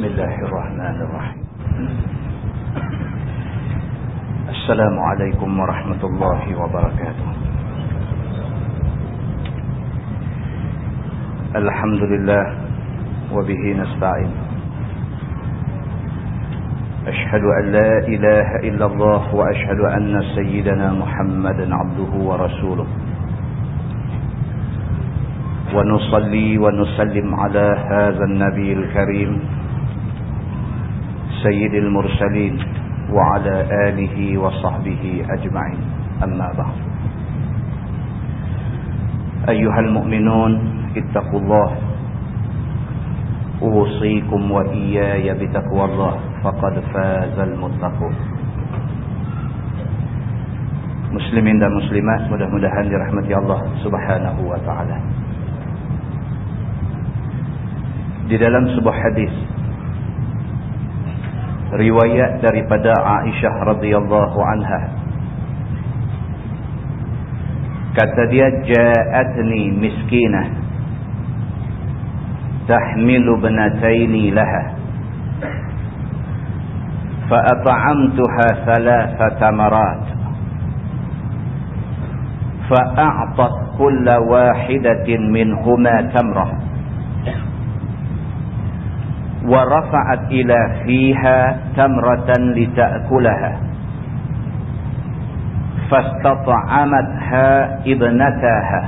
بسم الله الرحمن الرحيم. السلام عليكم ورحمة الله وبركاته. الحمد لله وبه نستعين. أشهد أن لا إله إلا الله وأشهد أن سيدنا محمدا عبده ورسوله. ونصلي ونسلم على هذا النبي الكريم سيد المرسلين وعلى آله وصحبه أجمعين. أما بعد. أيها المؤمنون اتقوا الله. أوصيكم وإياي بتقوى الله. فقد فاز المتقون. Muslimin dan muslimat mudah-mudahan dirahmati Allah Subhanahu wa taala. di dalam sebuah hadis riwayat daripada Aisyah radhiyallahu anha kata dia ja'atni miskinah tahmilu banataini laha فأطعمتها ثلاث تمرات فأعطت كل واحدة منهما تمرة ورفعت إلى فيها تمرة لتأكلها. فاستطعمتها ابنتاها.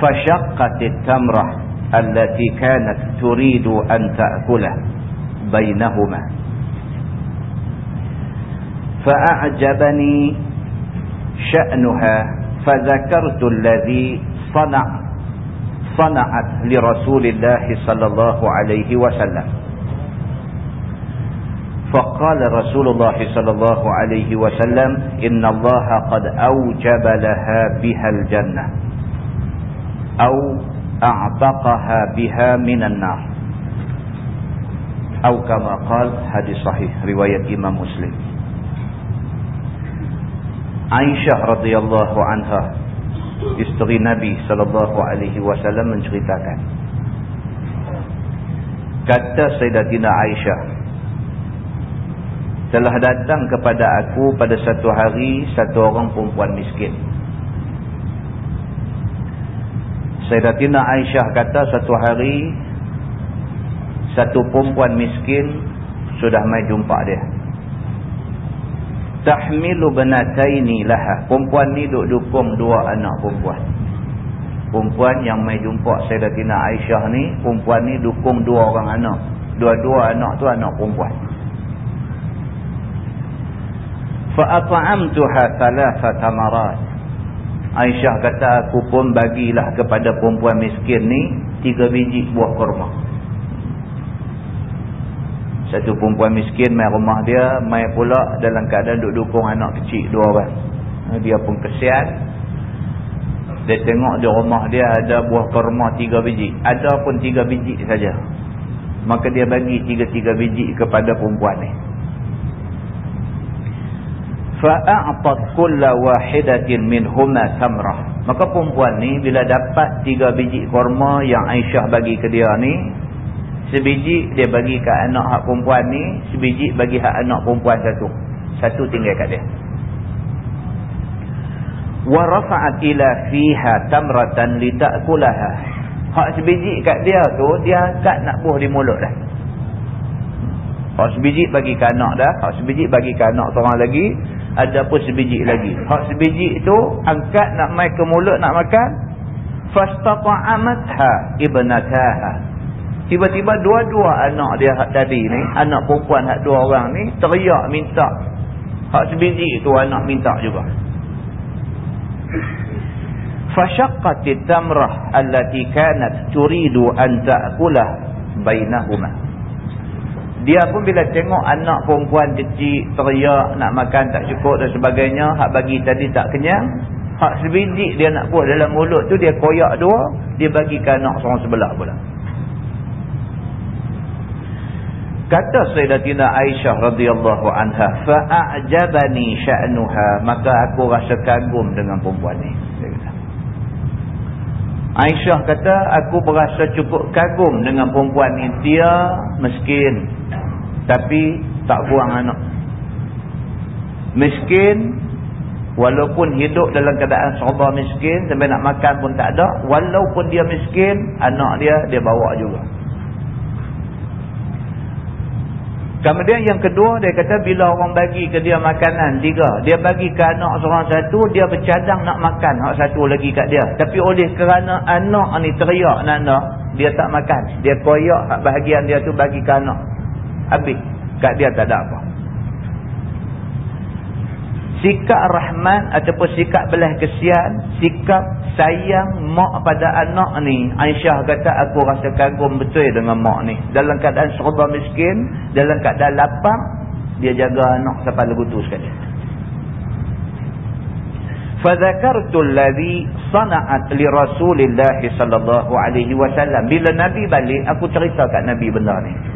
فشقت التمرة التي كانت تريد أن تأكله بينهما. فأعجبني شأنها فذكرت الذي صنع صنعت لرسول الله صلى الله عليه وسلم. فقال رسول الله صلى الله عليه وسلم إن الله قد أوجب لها بها الجنة أو أعتقها بها من النار. أو كما قال hadis صحيح رواية إمام مسلم. عائشة رضي الله عنها isteri Nabi sallallahu alaihi wasallam menceritakan. Kata Sayyidatina Aisyah telah datang kepada aku pada satu hari satu orang perempuan miskin. Sayyidatina Aisyah kata satu hari satu perempuan miskin sudah mai jumpa dia tahmilu banataini laha. Perempuan ni duk dukung dua anak perempuan. Perempuan yang mai jumpa Sayyidatina Aisyah ni perempuan ni dukung dua orang anak. Dua-dua anak tu anak perempuan. Fa at'amtuha thalatha tamarat. Aisyah kata aku pun bagilah kepada perempuan miskin ni tiga biji buah kurma satu perempuan miskin main rumah dia, main pula dalam keadaan duduk dukung anak kecil dua orang. Dia pun kesian. Dia tengok di rumah dia ada buah kurma tiga biji. Ada pun tiga biji saja. Maka dia bagi tiga-tiga biji kepada perempuan ni. Fa'a'atat kulla wahidatin minhuma samrah. Maka perempuan ni bila dapat tiga biji kurma yang Aisyah bagi ke dia ni, sebiji dia bagi ke anak hak perempuan ni sebiji bagi hak anak perempuan satu. Satu tinggal kat dia. Wa rafa'at ila fiha tamratan lita'kulaha hak sebiji kat dia tu dia angkat nak buah di mulut dah. Hak sebiji bagi ke anak dah hak sebiji bagi ke anak seorang lagi ada pun sebiji lagi. Hak sebiji tu angkat nak mai ke mulut nak makan fastata'amatha ibnataha Tiba-tiba dua-dua anak dia tadi ni, anak perempuan hak dua orang ni, teriak minta. Hak sebiji tu anak minta juga. Fashaqqatit tamrah allati kanat turidu an ta'kulah bainahuma. Dia pun bila tengok anak perempuan kecil teriak nak makan tak cukup dan sebagainya, hak bagi tadi tak kenyang, hak sebiji dia nak buat dalam mulut tu dia koyak dua, dia bagi ke anak seorang sebelah pula. Kata Sayyidatina Aisyah radhiyallahu anha, fa'ajabani sya'nuha, maka aku rasa kagum dengan perempuan ni. Aisyah kata aku berasa cukup kagum dengan perempuan ni. Dia miskin tapi tak buang anak. Miskin walaupun hidup dalam keadaan serba miskin sampai nak makan pun tak ada walaupun dia miskin anak dia dia bawa juga Kemudian yang kedua dia kata bila orang bagi ke dia makanan tiga. Dia bagi ke anak seorang satu dia bercadang nak makan hak satu lagi kat dia. Tapi oleh kerana anak ni teriak nak dia tak makan. Dia koyak hak bahagian dia tu bagi ke anak. Habis. Kat dia tak ada apa sikap rahmat ataupun sikap belah kesian sikap sayang mak pada anak ni. Aisyah kata aku rasa kagum betul dengan mak ni. Dalam keadaan serba miskin dalam keadaan lapar dia jaga anak sampai lagu tu sekali. Fadzakartu allazi sana'at li Rasulillah sallallahu alaihi wasallam. Bila nabi balik aku cerita kat nabi benda ni.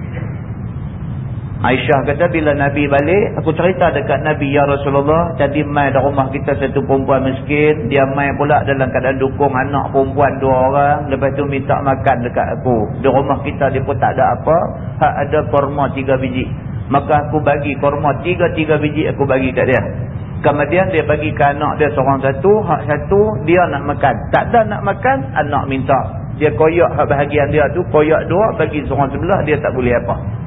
Aisyah kata bila Nabi balik, aku cerita dekat Nabi, Ya Rasulullah, tadi mai dalam rumah kita satu perempuan miskin, dia mai pula dalam keadaan dukung anak perempuan dua orang, lepas tu minta makan dekat aku. Di rumah kita dia pun tak ada apa, hak ada korma tiga biji. Maka aku bagi korma tiga-tiga biji aku bagi kat dia. Kemudian dia bagi ke anak dia seorang satu, hak satu, dia nak makan. Tak ada nak makan, anak minta. Dia koyak hak bahagian dia tu, koyak dua, bagi seorang sebelah, dia tak boleh apa.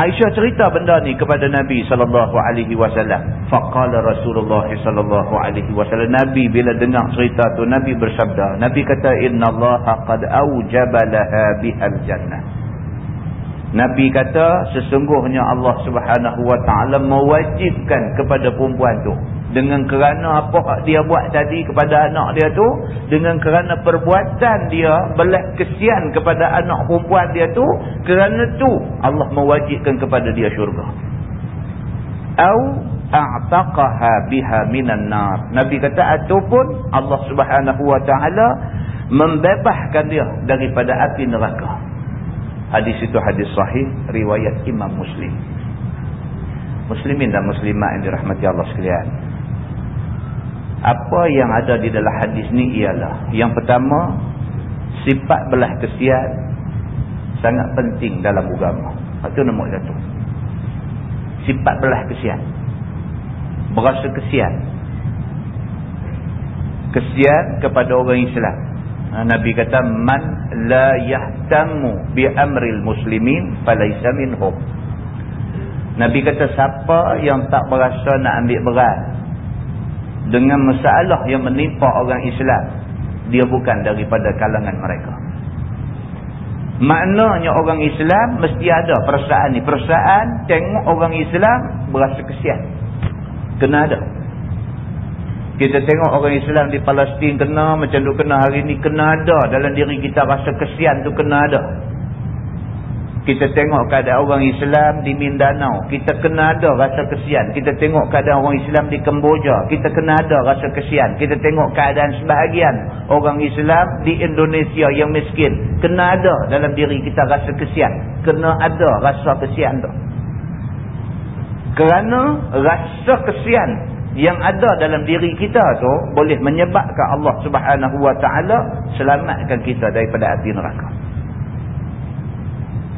Aisyah cerita benda ni kepada Nabi sallallahu alaihi wasallam. Faqala Rasulullah sallallahu alaihi wasallam Nabi bila dengar cerita tu Nabi bersabda, Nabi kata innallaha qad aujaba laha bihal jannah. Nabi kata sesungguhnya Allah Subhanahu wa taala mewajibkan kepada perempuan tu. Dengan kerana apa dia buat tadi kepada anak dia tu? Dengan kerana perbuatan dia belas kesian kepada anak perempuan dia tu? Kerana tu Allah mewajibkan kepada dia syurga. Au a'taqaha biha minan nar. Nabi kata ataupun Allah Subhanahu wa taala membebaskan dia daripada api neraka hadis itu hadis sahih riwayat Imam Muslim. Muslimin dan muslimat yang dirahmati Allah sekalian. Apa yang ada di dalam hadis ni ialah yang pertama sifat belah kesian sangat penting dalam agama. Itu nombor satu. Sifat belah kesian. Berasa kesian. Kesian kepada orang Islam ha, Nabi kata man la yahtamu bi amril muslimin falaysa minhum. Nabi kata siapa yang tak berasa nak ambil berat dengan masalah yang menimpa orang Islam dia bukan daripada kalangan mereka. Maknanya orang Islam mesti ada perasaan ni. Perasaan tengok orang Islam berasa kesian. Kena ada kita tengok orang Islam di Palestin kena macam tu kena hari ni kena ada dalam diri kita rasa kesian tu kena ada kita tengok keadaan orang Islam di Mindanao. Kita kena ada rasa kesian. Kita tengok keadaan orang Islam di Kemboja. Kita kena ada rasa kesian. Kita tengok keadaan sebahagian orang Islam di Indonesia yang miskin. Kena ada dalam diri kita rasa kesian. Kena ada rasa kesian tu. Kerana rasa kesian yang ada dalam diri kita tu boleh menyebabkan Allah Subhanahu Wa Taala selamatkan kita daripada api neraka.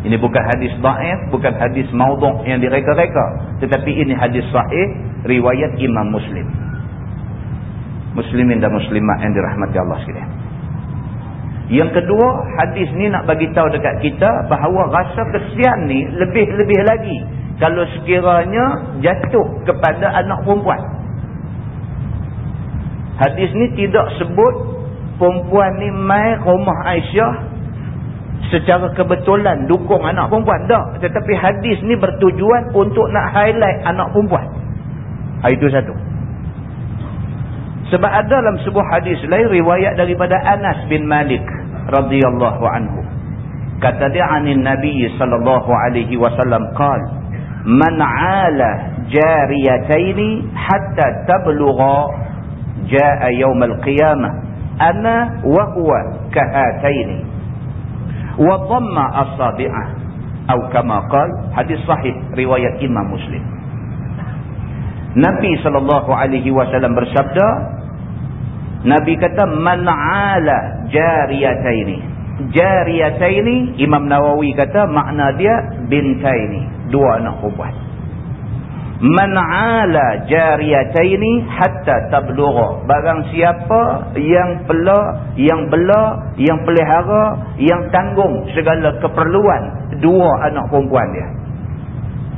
Ini bukan hadis da'if, bukan hadis maudhu' yang direka-reka. Tetapi ini hadis sahih, riwayat Imam Muslim. Muslimin dan muslimat yang dirahmati Allah sekalian. Yang kedua, hadis ni nak bagi tahu dekat kita bahawa rasa kesian ni lebih-lebih lagi kalau sekiranya jatuh kepada anak perempuan. Hadis ni tidak sebut perempuan ni mai rumah Aisyah secara kebetulan dukung anak perempuan. Tak. Tetapi hadis ni bertujuan untuk nak highlight anak perempuan. Ha, itu satu. Sebab ada dalam sebuah hadis lain riwayat daripada Anas bin Malik radhiyallahu anhu. Kata dia anin nabi sallallahu alaihi wasallam qal man ala jariyataini hatta tablugha jaa yawm al-qiyamah ana wa huwa kahataini wa dhamma asabi'ah atau kama qal hadis sahih riwayat Imam Muslim Nabi sallallahu alaihi wasallam bersabda Nabi kata man'ala jariyataini. Jariyataini Imam Nawawi kata makna dia bintaini, dua anak Man'ala jariyataini hatta tablugha. Barang siapa yang pela, yang bela, yang pelihara, yang tanggung segala keperluan dua anak perempuan dia.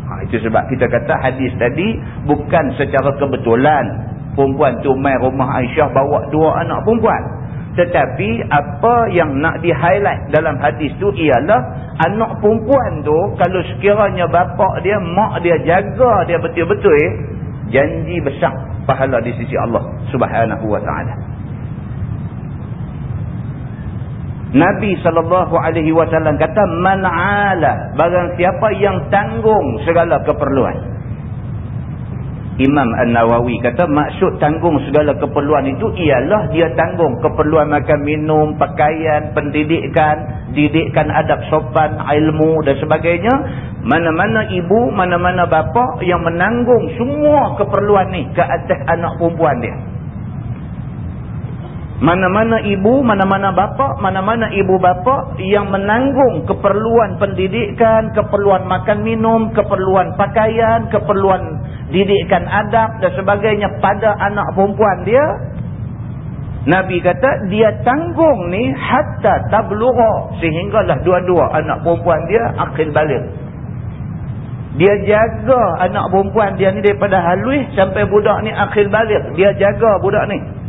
Ha, itu sebab kita kata hadis tadi bukan secara kebetulan perempuan tu main rumah Aisyah bawa dua anak perempuan. Tetapi apa yang nak di-highlight dalam hadis tu ialah anak perempuan tu kalau sekiranya bapak dia, mak dia jaga dia betul-betul eh, janji besar pahala di sisi Allah subhanahu wa ta'ala. Nabi SAW kata, Man'ala, barang siapa yang tanggung segala keperluan. Imam An-Nawawi kata maksud tanggung segala keperluan itu ialah dia tanggung keperluan makan minum, pakaian, pendidikan, didikan adab sopan, ilmu dan sebagainya. Mana-mana ibu, mana-mana bapa yang menanggung semua keperluan ni ke atas anak perempuan dia. Mana-mana ibu, mana-mana bapa, mana-mana ibu bapa yang menanggung keperluan pendidikan, keperluan makan minum, keperluan pakaian, keperluan didikan adab dan sebagainya pada anak perempuan dia. Nabi kata dia tanggung ni hatta tablugha sehinggalah dua-dua anak perempuan dia akil balik. Dia jaga anak perempuan dia ni daripada halus sampai budak ni akil balik. Dia jaga budak ni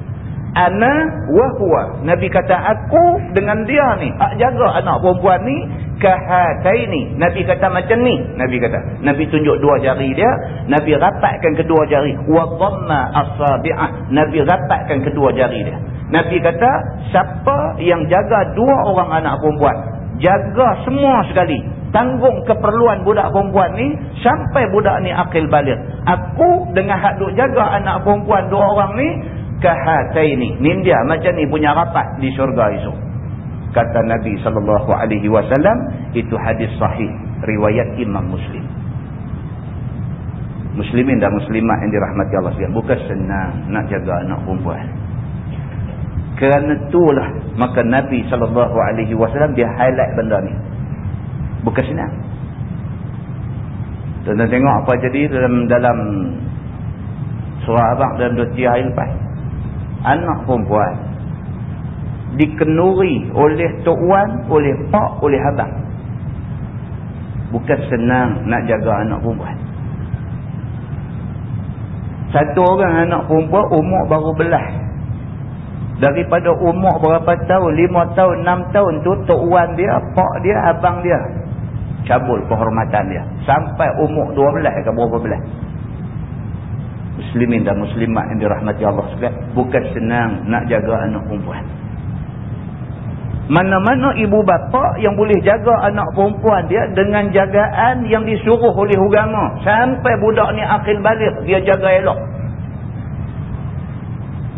ana wa huwa. Nabi kata aku dengan dia ni ak jaga anak perempuan ni kahataini. Nabi kata macam ni? Nabi kata nabi tunjuk dua jari dia nabi rapatkan kedua jari. Wa dhamma asabi'ah. Nabi rapatkan kedua jari dia. Nabi kata siapa yang jaga dua orang anak perempuan jaga semua sekali. Tanggung keperluan budak perempuan ni sampai budak ni akil balik. Aku dengan hak duk jaga anak perempuan dua orang ni kahataini ni dia macam ni punya rapat di syurga itu kata Nabi sallallahu alaihi wasallam itu hadis sahih riwayat Imam Muslim. Muslimin dan muslimat yang dirahmati Allah sekalian. Bukan senang nak jaga anak perempuan. Kerana itulah maka Nabi sallallahu alaihi wasallam dia highlight benda ni. Bukan senang. Tuan-tuan tengok apa jadi dalam dalam surah abang dalam dua tiga hari lepas anak perempuan dikenuri oleh tok wan, oleh pak, oleh abang. Bukan senang nak jaga anak perempuan. Satu orang anak perempuan umur baru belah. Daripada umur berapa tahun, lima tahun, enam tahun tu tok wan dia, pak dia, abang dia. Cabul kehormatan dia. Sampai umur dua belah ke berapa belah muslimin dan muslimat yang dirahmati Allah sekalian bukan senang nak jaga anak perempuan. Mana-mana ibu bapa yang boleh jaga anak perempuan dia dengan jagaan yang disuruh oleh agama. Sampai budak ni akil balik dia jaga elok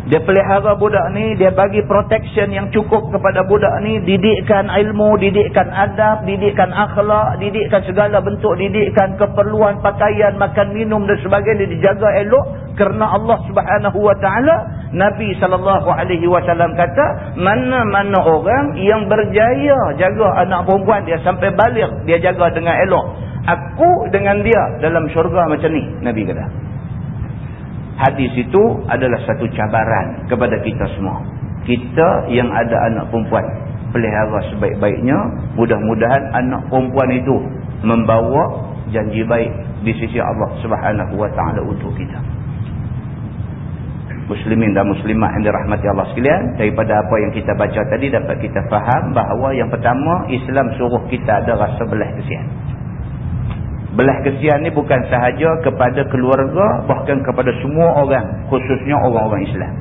dia pelihara budak ni, dia bagi protection yang cukup kepada budak ni, didikkan ilmu, didikkan adab, didikkan akhlak, didikkan segala bentuk didikkan keperluan pakaian, makan minum dan sebagainya dijaga elok kerana Allah Subhanahu wa taala Nabi sallallahu alaihi wasallam kata, mana-mana orang yang berjaya jaga anak perempuan dia sampai balik, dia jaga dengan elok. Aku dengan dia dalam syurga macam ni, Nabi kata hadis itu adalah satu cabaran kepada kita semua. Kita yang ada anak perempuan pelihara sebaik-baiknya, mudah-mudahan anak perempuan itu membawa janji baik di sisi Allah Subhanahu wa taala untuk kita. Muslimin dan muslimat yang dirahmati Allah sekalian, daripada apa yang kita baca tadi dapat kita faham bahawa yang pertama Islam suruh kita ada rasa belah kasihan belah kesian ni bukan sahaja kepada keluarga bahkan kepada semua orang khususnya orang-orang Islam.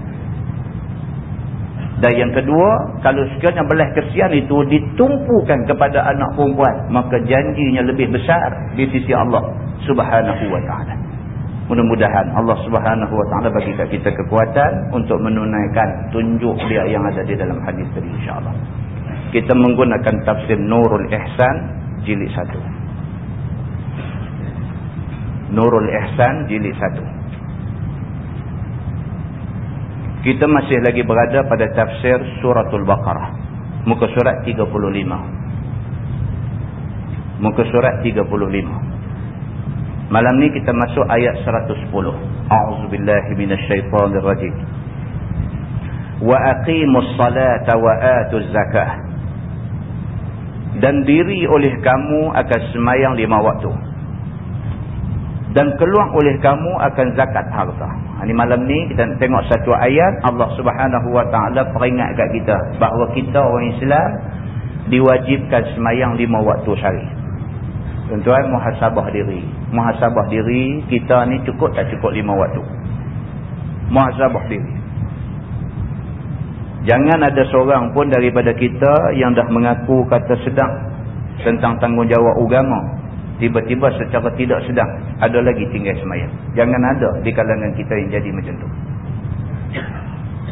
Dan yang kedua kalau sekiranya belah kesian itu ditumpukan kepada anak perempuan maka janjinya lebih besar di sisi Allah subhanahu wa ta'ala. Mudah-mudahan Allah subhanahu wa ta'ala bagi kita kekuatan untuk menunaikan tunjuk dia yang ada di dalam hadis tadi insyaAllah kita menggunakan tafsir Nurul Ihsan jilid satu Nurul Ihsan jilid 1. Kita masih lagi berada pada tafsir suratul Baqarah. Muka surat 35. Muka surat 35. Malam ni kita masuk ayat 110. A'udzubillahi minasyaitonirrajim. Wa aqimus salata wa atuz zakah. Dan diri oleh kamu akan semayang lima waktu dan keluar oleh kamu akan zakat harta. Ini malam ni kita tengok satu ayat Allah Subhanahu Wa Taala peringat kat kita bahawa kita orang Islam diwajibkan semayang lima waktu sehari. Tuan-tuan muhasabah diri. Muhasabah diri kita ni cukup tak cukup lima waktu. Muhasabah diri. Jangan ada seorang pun daripada kita yang dah mengaku kata sedang tentang tanggungjawab agama tiba-tiba secara tidak sedang ada lagi tinggal semayang. Jangan ada di kalangan kita yang jadi macam tu.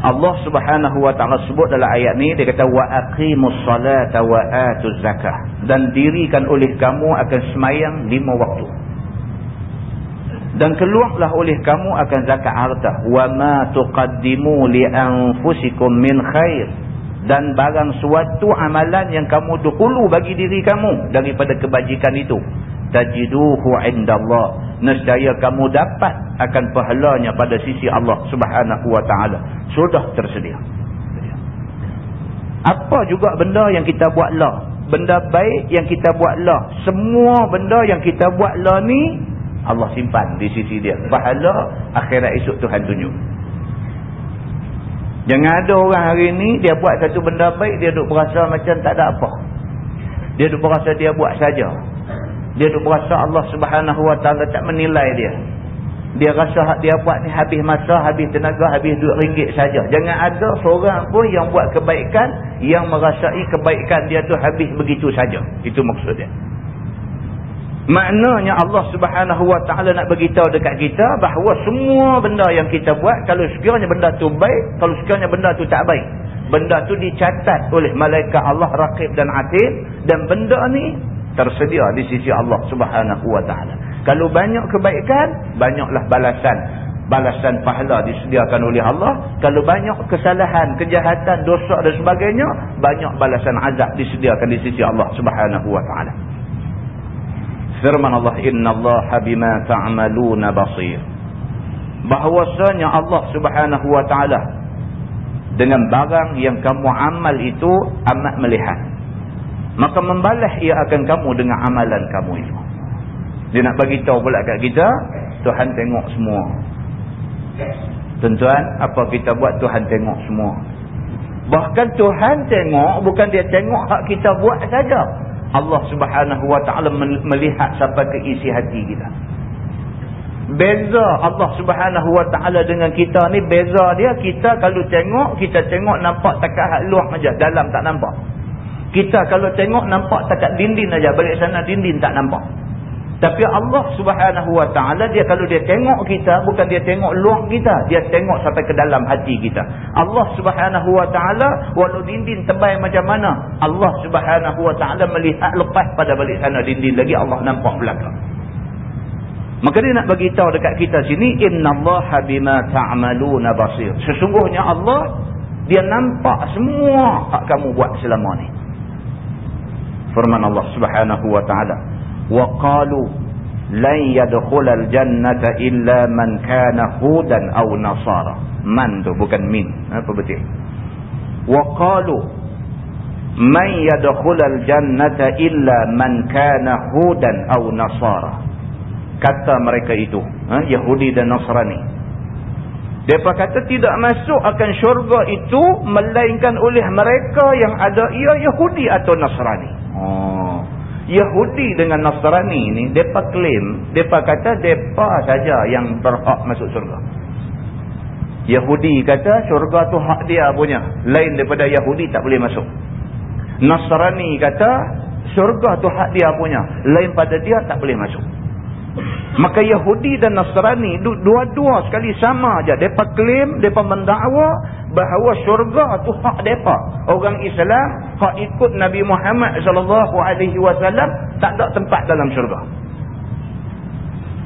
Allah subhanahu wa ta'ala sebut dalam ayat ni dia kata wa aqimus salata wa atuz zakah. Dan dirikan oleh kamu akan semayang lima waktu. Dan keluarlah oleh kamu akan zakat harta. Wa ma tuqaddimu li anfusikum min khair. Dan barang suatu amalan yang kamu dahulu bagi diri kamu daripada kebajikan itu tajiduhu indallah. Nescaya kamu dapat akan pahalanya pada sisi Allah Subhanahu wa taala. Sudah tersedia. Apa juga benda yang kita buatlah benda baik yang kita buatlah semua benda yang kita buatlah ni Allah simpan di sisi dia. Pahala akhirat esok Tuhan tunjuk. Jangan ada orang hari ni dia buat satu benda baik dia duk berasa macam tak ada apa. Dia duk berasa dia buat saja dia duk berasa Allah subhanahu wa ta'ala tak menilai dia. Dia rasa hak dia buat ni habis masa, habis tenaga, habis duit ringgit saja. Jangan ada seorang pun yang buat kebaikan, yang merasai kebaikan dia tu habis begitu saja. Itu maksud dia. Maknanya Allah subhanahu wa ta'ala nak beritahu dekat kita bahawa semua benda yang kita buat, kalau sekiranya benda tu baik, kalau sekiranya benda tu tak baik. Benda tu dicatat oleh malaikat Allah, Raqib dan Atid. Dan benda ni tersedia di sisi Allah subhanahu wa ta'ala. Kalau banyak kebaikan, banyaklah balasan. Balasan pahala disediakan oleh Allah. Kalau banyak kesalahan, kejahatan, dosa dan sebagainya, banyak balasan azab disediakan di sisi Allah subhanahu wa ta'ala. Firman Allah, Inna Allah bima ta'amaluna basir. Bahawasanya Allah subhanahu wa ta'ala dengan barang yang kamu amal itu amat melihat maka membalas ia akan kamu dengan amalan kamu itu. Dia nak bagi tahu pula kat kita Tuhan tengok semua. Tuan-tuan apa kita buat Tuhan tengok semua. Bahkan Tuhan tengok bukan dia tengok hak kita buat saja. Allah subhanahu wa ta'ala melihat sampai ke isi hati kita. Beza Allah subhanahu wa ta'ala dengan kita ni beza dia kita kalau tengok kita tengok nampak takat luar saja dalam tak nampak kita kalau tengok nampak takat dinding aja balik sana dinding tak nampak. Tapi Allah subhanahu wa ta'ala dia kalau dia tengok kita bukan dia tengok luar kita. Dia tengok sampai ke dalam hati kita. Allah subhanahu wa ta'ala walau dinding tebal macam mana. Allah subhanahu wa ta'ala melihat lepas pada balik sana dinding lagi Allah nampak belakang. Maka dia nak bagi tahu dekat kita sini innallaha bima ta'maluna basir. Sesungguhnya Allah dia nampak semua hak kamu buat selama ni firman Allah Subhanahu wa taala wa qalu lan yadkhulal jannata illa man kana hudan aw nasara man tu bukan min apa betul wa qalu man yadkhulal jannata illa man kana hudan aw nasara kata mereka itu ha, Yahudi dan Nasrani mereka kata tidak masuk akan syurga itu melainkan oleh mereka yang ada ia Yahudi atau Nasrani. Oh. Yahudi dengan Nasrani ni depa claim, depa kata depa saja yang berhak masuk syurga. Yahudi kata syurga tu hak dia punya, lain daripada Yahudi tak boleh masuk. Nasrani kata syurga tu hak dia punya, lain pada dia tak boleh masuk. Maka Yahudi dan Nasrani dua-dua sekali sama aja. Depa claim, depa mendakwa bahawa syurga tu hak depa. Orang Islam hak ikut Nabi Muhammad sallallahu alaihi wasallam tak ada tempat dalam syurga.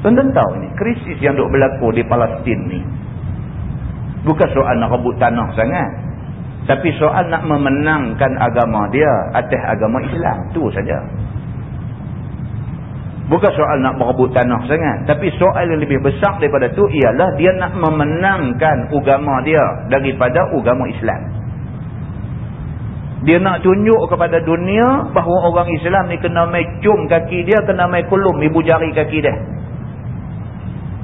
Tuan-tuan tahu ni krisis yang duk berlaku di Palestin ni. Bukan soal nak rebut tanah sangat. Tapi soal nak memenangkan agama dia atas agama Islam. Itu saja. Bukan soal nak merebut tanah sangat. Tapi soal yang lebih besar daripada itu ialah dia nak memenangkan agama dia daripada agama Islam. Dia nak tunjuk kepada dunia bahawa orang Islam ni kena mai cium kaki dia, kena mai kulum ibu jari kaki dia.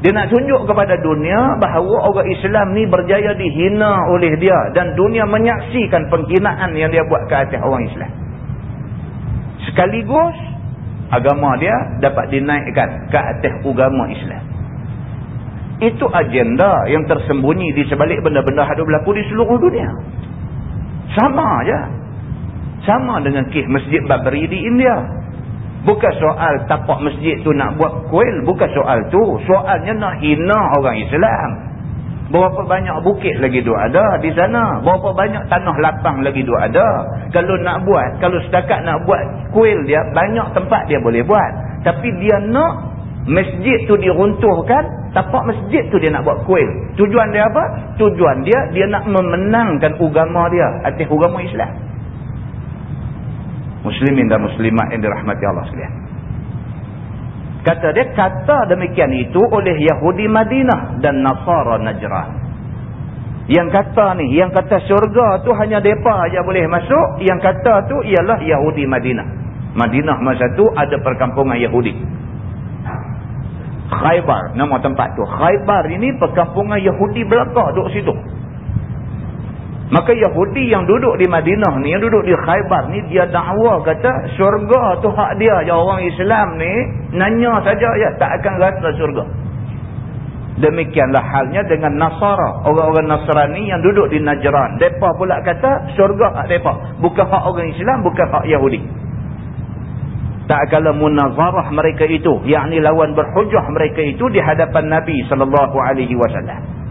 Dia nak tunjuk kepada dunia bahawa orang Islam ni berjaya dihina oleh dia. Dan dunia menyaksikan penghinaan yang dia buat ke atas orang Islam. Sekaligus, agama dia dapat dinaikkan ke atas agama Islam. Itu agenda yang tersembunyi di sebalik benda-benda hadap berlaku di seluruh dunia. Sama aja. Sama dengan kih Masjid Babri di India. Bukan soal tapak masjid tu nak buat kuil. Bukan soal tu. Soalnya nak hina orang Islam. Berapa banyak bukit lagi tu ada di sana. Berapa banyak tanah lapang lagi tu ada. Kalau nak buat, kalau setakat nak buat kuil dia, banyak tempat dia boleh buat. Tapi dia nak masjid tu diruntuhkan, tapak masjid tu dia nak buat kuil. Tujuan dia apa? Tujuan dia, dia nak memenangkan agama dia atas agama Islam muslimin dan muslimat yang dirahmati Allah sekalian. Kata dia, kata demikian itu oleh Yahudi Madinah dan Nasara Najran. Yang kata ni, yang kata syurga tu hanya mereka aja boleh masuk. Yang kata tu ialah Yahudi Madinah. Madinah masa tu ada perkampungan Yahudi. Khaybar, nama tempat tu. Khaybar ini perkampungan Yahudi belakang duduk situ. Maka Yahudi yang duduk di Madinah ni, yang duduk di Khaybar ni, dia dakwa kata syurga tu hak dia. Ya orang Islam ni, nanya saja ya, tak akan rasa syurga. Demikianlah halnya dengan Nasara. Orang-orang Nasrani yang duduk di Najran. Mereka pula kata syurga hak mereka. Bukan hak orang Islam, bukan hak Yahudi. Tak kala munazarah mereka itu, yakni lawan berhujah mereka itu di hadapan Nabi SAW.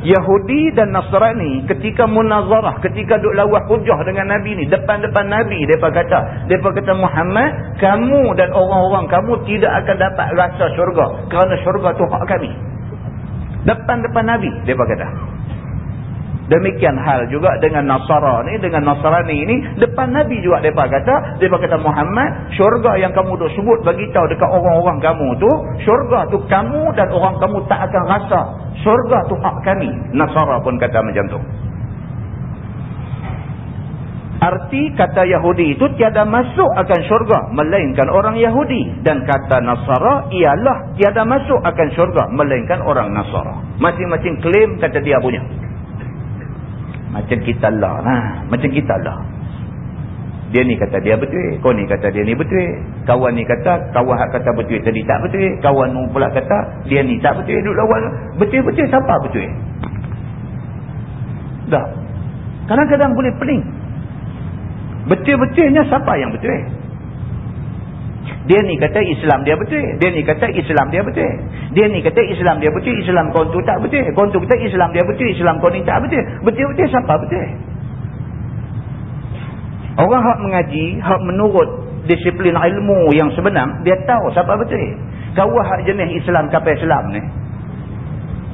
Yahudi dan Nasrani ketika munazarah, ketika duk lawah hujah dengan Nabi ni, depan-depan Nabi, mereka kata, mereka kata Muhammad, kamu dan orang-orang kamu tidak akan dapat rasa syurga kerana syurga tu hak kami. Depan-depan Nabi, mereka kata. Demikian hal juga dengan Nasara ni, dengan Nasrani ni, depan Nabi juga mereka kata, mereka kata Muhammad, syurga yang kamu duk sebut bagi tahu dekat orang-orang kamu tu, syurga tu kamu dan orang kamu tak akan rasa. Syurga tu hak kami. Nasara pun kata macam tu. Arti kata Yahudi itu tiada masuk akan syurga melainkan orang Yahudi. Dan kata Nasara ialah tiada masuk akan syurga melainkan orang Nasara. Masing-masing klaim kata dia punya. Macam kita lah. Ha, macam kita lah. Dia ni kata dia betul. Kau ni kata dia ni betul. Kawan ni kata, kawan kata betul tadi tak betul. Kawan ni pula kata, dia ni tak betul. Duduk lawan. Betul-betul siapa betul? Dah. Kadang-kadang boleh pening. Betul-betulnya siapa yang betul? Dia ni kata Islam dia betul. Dia ni kata Islam dia betul. Dia ni kata Islam dia betul. Islam kau tu tak betul. Kau tu kata Islam dia betul. Islam kau ni tak betul. Betul-betul siapa betul? Orang hak mengaji, hak menurut disiplin ilmu yang sebenar, dia tahu siapa betul. Kau hak jenis Islam kapal Islam ni.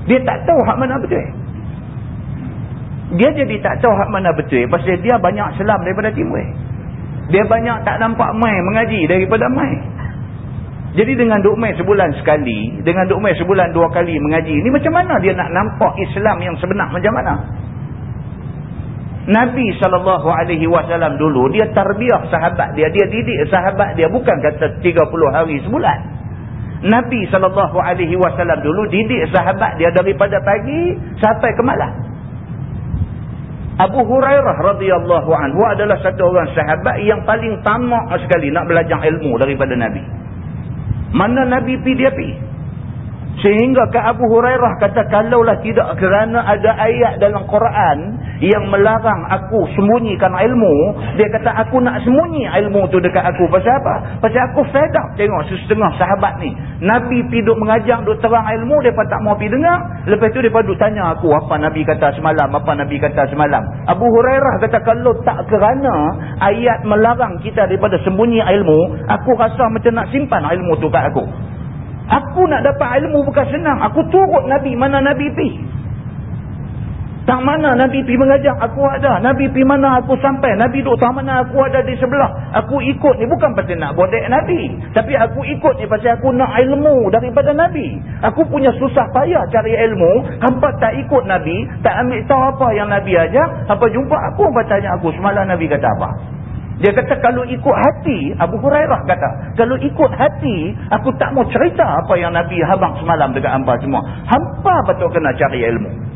Dia tak tahu hak mana betul. Dia jadi tak tahu hak mana betul. Pasal dia banyak Islam daripada timur. Dia banyak tak nampak mai mengaji daripada mai. Jadi dengan duk mai sebulan sekali, dengan duk mai sebulan dua kali mengaji, ni macam mana dia nak nampak Islam yang sebenar macam mana? Nabi SAW dulu, dia tarbiah sahabat dia, dia didik sahabat dia, bukan kata 30 hari sebulan. Nabi SAW dulu didik sahabat dia daripada pagi sampai ke malam. Abu Hurairah radhiyallahu anhu adalah satu orang sahabat yang paling tamak sekali nak belajar ilmu daripada Nabi. Mana Nabi pi dia pi? Sehingga ke Abu Hurairah kata kalaulah tidak kerana ada ayat dalam Quran yang melarang aku sembunyikan ilmu, dia kata aku nak sembunyi ilmu tu dekat aku. Pasal apa? Pasal aku fed up tengok setengah sahabat ni. Nabi pi duk mengajar, duk terang ilmu, dia tak mau pi dengar. Lepas tu dia duk tanya aku apa Nabi kata semalam, apa Nabi kata semalam. Abu Hurairah kata kalau tak kerana ayat melarang kita daripada sembunyi ilmu, aku rasa macam nak simpan ilmu tu kat aku. Aku nak dapat ilmu bukan senang. Aku turut Nabi mana Nabi pi. Tak mana Nabi pergi mengajar, aku ada. Nabi pergi mana aku sampai. Nabi duduk tak mana aku ada di sebelah. Aku ikut ni bukan pasal nak bodek Nabi. Tapi aku ikut ni pasal aku nak ilmu daripada Nabi. Aku punya susah payah cari ilmu. Hampa tak ikut Nabi, tak ambil tahu apa yang Nabi ajar. Hampa jumpa aku, hampa tanya aku, semalam Nabi kata apa? Dia kata kalau ikut hati, Abu Hurairah kata, kalau ikut hati, aku tak mau cerita apa yang Nabi habang semalam dekat hampa semua. Hampa betul kena cari ilmu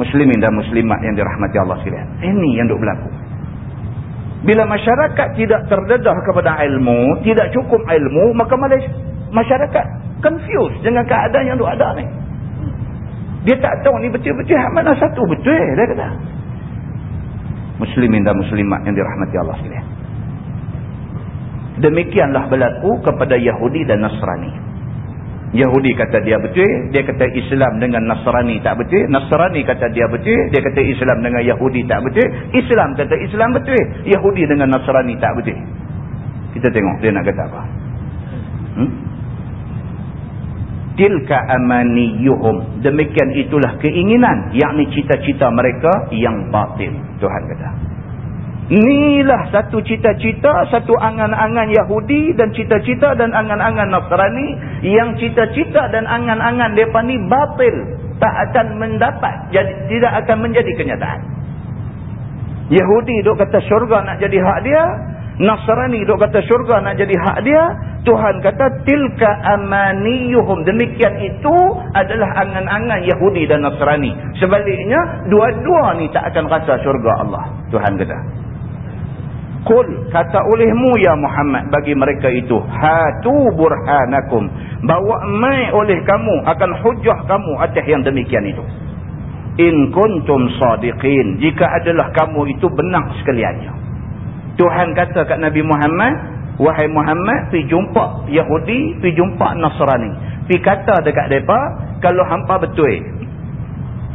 muslimin dan muslimat yang dirahmati Allah sekalian. Ini yang duk berlaku. Bila masyarakat tidak terdedah kepada ilmu, tidak cukup ilmu, maka masyarakat confused dengan keadaan yang duk ada ni. Dia tak tahu ni betul-betul mana satu betul dia kata. Muslimin dan muslimat yang dirahmati Allah sekalian. Demikianlah berlaku kepada Yahudi dan Nasrani. Yahudi kata dia betul, dia kata Islam dengan Nasrani tak betul. Nasrani kata dia betul, dia kata Islam dengan Yahudi tak betul. Islam kata Islam betul, Yahudi dengan Nasrani tak betul. Kita tengok dia nak kata apa. Hmm? Tilka amaniyuhum. Demikian itulah keinginan, yakni cita-cita mereka yang batil. Tuhan kata. Inilah satu cita-cita, satu angan-angan Yahudi dan cita-cita dan angan-angan Nasrani yang cita-cita dan angan-angan mereka ni batil. Tak akan mendapat, jadi, tidak akan menjadi kenyataan. Yahudi duk kata syurga nak jadi hak dia. Nasrani duk kata syurga nak jadi hak dia. Tuhan kata tilka amaniyuhum. Demikian itu adalah angan-angan Yahudi dan Nasrani. Sebaliknya, dua-dua ni tak akan rasa syurga Allah. Tuhan kata. Kul kata olehmu ya Muhammad bagi mereka itu hatu burhanakum. Bawa mai oleh kamu akan hujah kamu atas yang demikian itu. In kuntum sadiqin. Jika adalah kamu itu benar sekaliannya. Tuhan kata kat Nabi Muhammad wahai Muhammad pi jumpa Yahudi pi jumpa Nasrani. Pi kata dekat depa kalau hampa betul.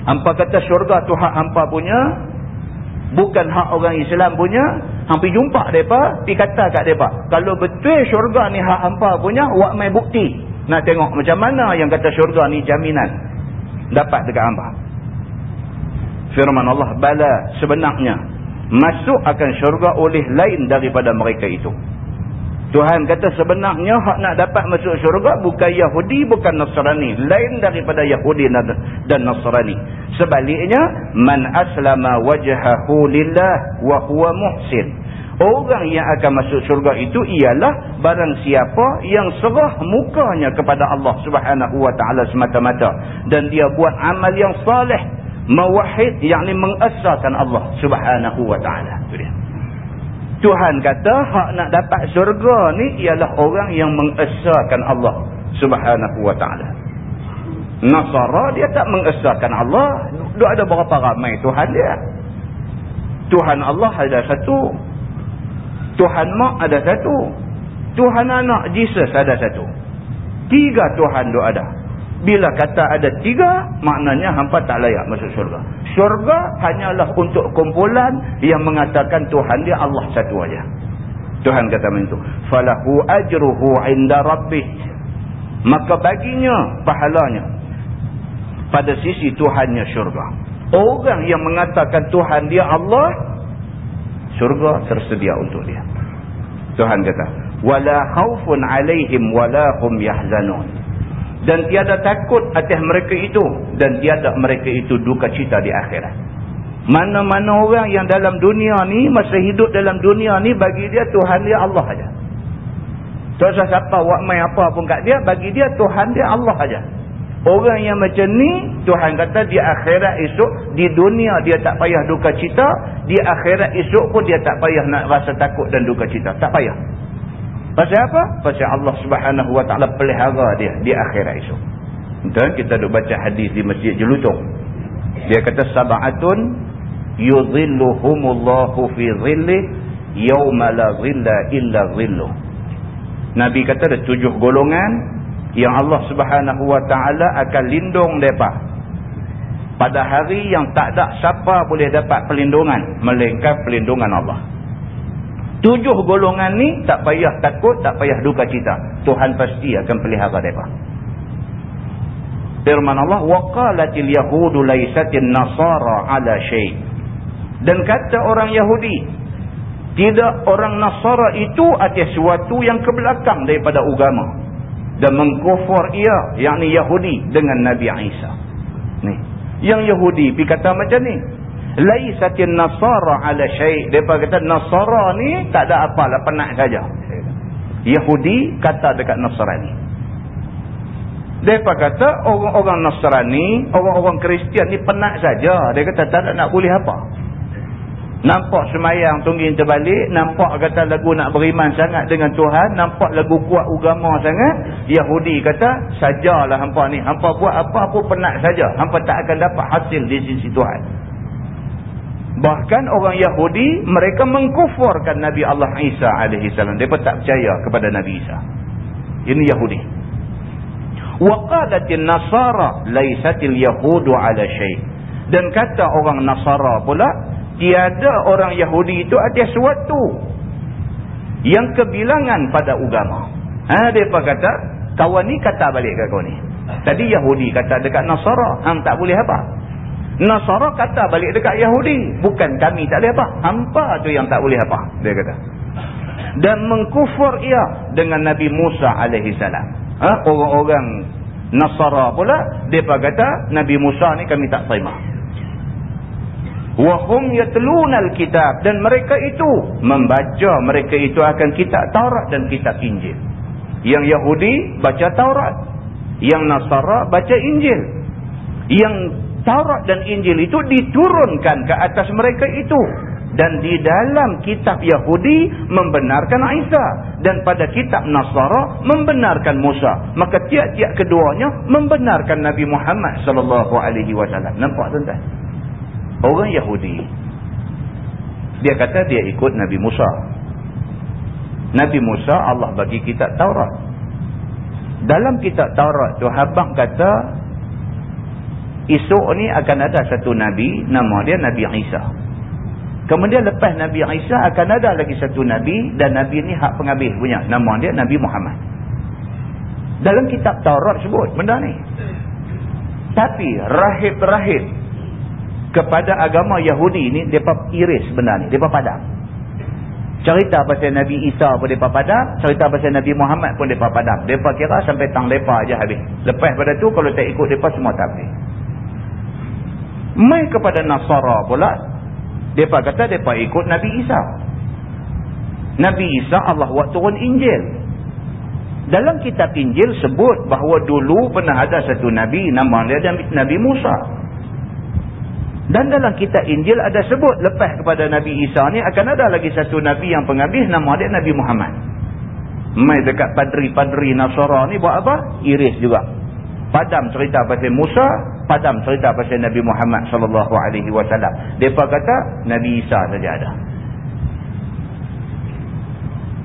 Hampa kata syurga tu hak hampa punya bukan hak orang Islam punya hampir jumpa mereka pergi kata kat mereka kalau betul syurga ni hak hampa punya buat main bukti. Nak tengok macam mana yang kata syurga ni jaminan dapat dekat hampa firman Allah bala sebenarnya masuk akan syurga oleh lain daripada mereka itu. Tuhan kata sebenarnya hak nak dapat masuk syurga bukan Yahudi bukan Nasrani lain daripada Yahudi dan Nasrani. Sebaliknya man aslama wajhahu lillah wa huwa muhsin orang yang akan masuk syurga itu ialah barang siapa yang serah mukanya kepada Allah Subhanahu wa taala semata-mata dan dia buat amal yang saleh mawahid yakni mengesahkan Allah Subhanahu wa taala itu dia Tuhan kata hak nak dapat syurga ni ialah orang yang mengesahkan Allah subhanahu wa ta'ala. Nasara dia tak mengesahkan Allah. Dia ada berapa ramai Tuhan dia. Tuhan Allah ada satu. Tuhan Mak ada satu. Tuhan Anak Jesus ada satu. Tiga Tuhan dia ada. Bila kata ada tiga, maknanya hampa tak layak masuk syurga. Syurga hanyalah untuk kumpulan yang mengatakan Tuhan dia Allah satu aja. Tuhan kata macam itu. Falahu ajruhu inda rabbih. Maka baginya pahalanya pada sisi Tuhannya syurga. Orang yang mengatakan Tuhan dia Allah, syurga tersedia untuk dia. Tuhan kata, wala khaufun alaihim wala hum yahzanun dan tiada takut atas mereka itu dan tiada mereka itu duka cita di akhirat mana-mana orang yang dalam dunia ni masa hidup dalam dunia ni bagi dia Tuhan dia Allah aja. tak usah siapa buat main apa pun kat dia bagi dia Tuhan dia Allah aja. Orang yang macam ni Tuhan kata di akhirat esok di dunia dia tak payah duka cita di akhirat esok pun dia tak payah nak rasa takut dan duka cita tak payah Pasal apa? Pasal Allah subhanahu wa ta'ala pelihara dia di akhirat esok. Dan kita duk baca hadis di masjid Jelutong. Dia kata sab'atun yudhilluhumullahu fi zillih yawma la zilla illa zilluh. Nabi kata ada tujuh golongan yang Allah subhanahu wa ta'ala akan lindung mereka. Pada hari yang tak ada siapa boleh dapat perlindungan. Melainkan perlindungan Allah. Tujuh golongan ni tak payah takut, tak payah duka cita. Tuhan pasti akan pelihara mereka. Firman Allah, وَقَالَتِ yahudu لَيْسَةِ nasara ala syai'. Dan kata orang Yahudi, tidak orang Nasara itu ada sesuatu yang kebelakang daripada agama. Dan mengkufur ia, yakni Yahudi dengan Nabi Isa. Ni. Yang Yahudi pergi kata macam ni. Laisatin Nasara ala syait. Mereka kata Nasara ni tak ada apalah, penat saja. Yahudi kata dekat Nasrani. Mereka kata orang-orang Nasrani, orang-orang Kristian ni penat saja. Dia kata tak ada nak boleh apa. Nampak semayang tunggin terbalik. Nampak kata lagu nak beriman sangat dengan Tuhan. Nampak lagu kuat agama sangat. Yahudi kata, sajalah hampa ni. Hampa buat apa pun penat saja. Hampa tak akan dapat hasil di sisi Tuhan. Bahkan orang Yahudi, mereka mengkufurkan Nabi Allah Isa AS. Mereka tak percaya kepada Nabi Isa. Ini Yahudi. وَقَالَتِ النَّصَارَ لَيْسَتِ الْيَهُودُ عَلَى شَيْءٍ Dan kata orang Nasara pula, tiada orang Yahudi itu ada sesuatu yang kebilangan pada agama. Ha, mereka kata, kawan ni kata balik ke kau ni. Tadi Yahudi kata dekat Nasara, hang tak boleh apa. Nasara kata balik dekat Yahudi, bukan kami tak boleh apa. Hampa tu yang tak boleh apa. Dia kata. Dan mengkufur ia dengan Nabi Musa alaihissalam. Ha? Orang-orang Nasara pula, mereka kata Nabi Musa ni kami tak terima wahum yatlunal kitab. Dan mereka itu membaca mereka itu akan kitab Taurat dan kitab Injil. Yang Yahudi baca Taurat. Yang Nasara baca Injil. Yang Taurat dan Injil itu diturunkan ke atas mereka itu. Dan di dalam kitab Yahudi membenarkan Isa. Dan pada kitab Nasara membenarkan Musa. Maka tiap-tiap keduanya membenarkan Nabi Muhammad sallallahu alaihi wasallam. Nampak tuan-tuan Orang Yahudi. Dia kata dia ikut Nabi Musa. Nabi Musa Allah bagi kitab Taurat. Dalam kitab Taurat tu Habang kata esok ni akan ada satu Nabi nama dia Nabi Isa. Kemudian lepas Nabi Isa akan ada lagi satu Nabi dan Nabi ni hak penghabis punya. Nama dia Nabi Muhammad. Dalam kitab Taurat sebut benda ni. Tapi rahib-rahib kepada agama Yahudi ni depa iris benda ni depa padam. Cerita pasal Nabi Isa pun depa padam. Cerita pasal Nabi Muhammad pun depa padam. Depa kira sampai tang depa aja habis. Lepas pada tu kalau tak ikut depa semua tak habis. Mai kepada Nasara pula depa kata depa ikut Nabi Isa. Nabi Isa Allah buat turun Injil. Dalam kitab Injil sebut bahawa dulu pernah ada satu Nabi nama dia Nabi Musa dan dalam kitab Injil ada sebut lepas kepada Nabi Isa ni akan ada lagi satu Nabi yang penghabis nama dia Nabi Muhammad. Mai dekat padri-padri Nasara ni buat apa? Iris juga. Padam cerita pasal Musa, padam cerita pasal Nabi Muhammad sallallahu alaihi wasallam. Depa kata Nabi Isa saja ada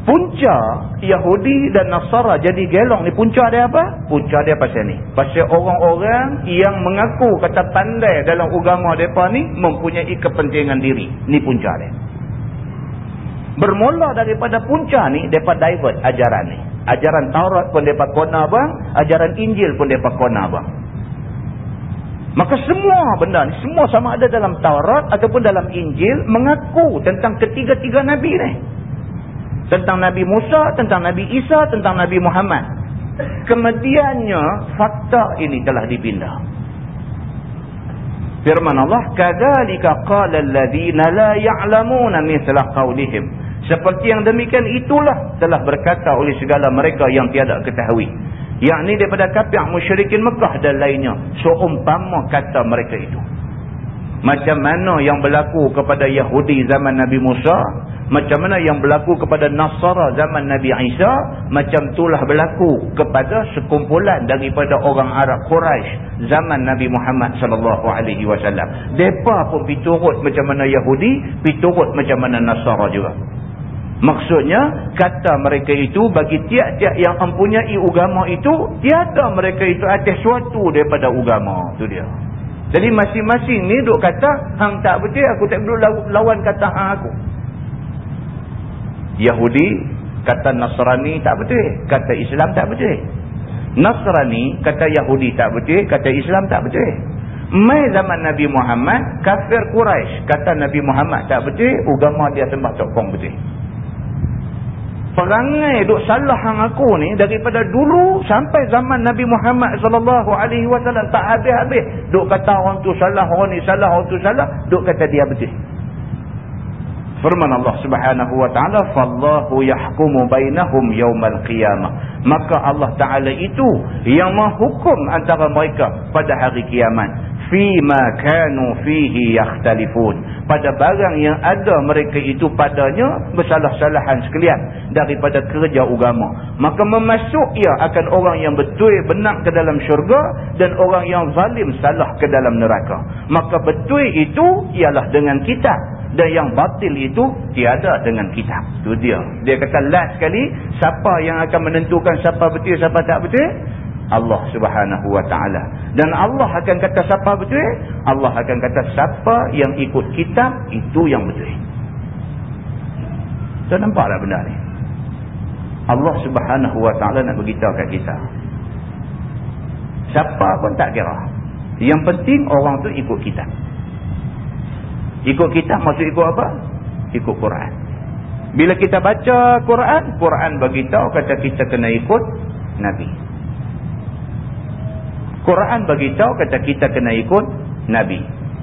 punca Yahudi dan Nasara jadi gelong ni punca dia apa? punca dia pasal ni. Pasal orang-orang yang mengaku kata pandai dalam agama mereka ni mempunyai kepentingan diri. Ni punca dia. Bermula daripada punca ni mereka divert ajaran ni. Ajaran Taurat pun mereka kona bang. Ajaran Injil pun mereka kona bang. Maka semua benda ni semua sama ada dalam Taurat ataupun dalam Injil mengaku tentang ketiga-tiga Nabi ni tentang Nabi Musa, tentang Nabi Isa, tentang Nabi Muhammad. Kemudiannya fakta ini telah dipindah. Firman Allah, "Kadzalika qala alladziina la ya'lamuuna mithla qaulihim." Seperti yang demikian itulah telah berkata oleh segala mereka yang tiada ketahui. Yang ini daripada kafir musyrikin Mekah dan lainnya. Seumpama kata mereka itu. Macam mana yang berlaku kepada Yahudi zaman Nabi Musa, macam mana yang berlaku kepada Nasara zaman Nabi Isa, macam itulah berlaku kepada sekumpulan daripada orang Arab Quraisy zaman Nabi Muhammad sallallahu alaihi wasallam. Depa pun piturut macam mana Yahudi, piturut macam mana Nasara juga. Maksudnya, kata mereka itu bagi tiap-tiap yang mempunyai agama itu, tiada mereka itu atas suatu daripada agama. Itu dia. Jadi masing-masing ni duk kata, hang tak betul, aku tak perlu lawan kata hang aku. Yahudi kata Nasrani tak betul kata Islam tak betul Nasrani kata Yahudi tak betul, kata Islam tak betul. Mai zaman Nabi Muhammad, kafir Quraisy kata Nabi Muhammad tak betul, agama dia sembah tokong betul. Perangai duk salah hang aku ni daripada dulu sampai zaman Nabi Muhammad sallallahu alaihi wasallam tak habis-habis duk kata orang tu salah, orang ni salah, orang tu salah, duk kata dia betul. Firman Allah Subhanahu wa taala, "Fallahu yahkumu bainahum yaumal qiyamah." Maka Allah Taala itu yang menghukum antara mereka pada hari kiamat. Fima kanu fihi yakhtalifun. Pada barang yang ada mereka itu padanya bersalah-salahan sekalian daripada kerja agama. Maka memasuk ia akan orang yang betul benar ke dalam syurga dan orang yang zalim salah ke dalam neraka. Maka betul itu ialah dengan kita dan yang batil itu tiada dengan kita. Itu dia. Dia kata last sekali, siapa yang akan menentukan siapa betul, siapa tak betul? Allah subhanahu wa ta'ala. Dan Allah akan kata siapa betul? Allah akan kata siapa yang ikut kita, itu yang betul. Kita nampaklah benda ni. Allah subhanahu wa ta'ala nak beritahu kat kita. Siapa pun tak kira. Yang penting orang tu ikut kita. Ikut kita maksud ikut apa? Ikut Quran. Bila kita baca Quran, Quran bagi tahu kata kita kena ikut Nabi. Quran bagi tahu kata kita kena ikut Nabi.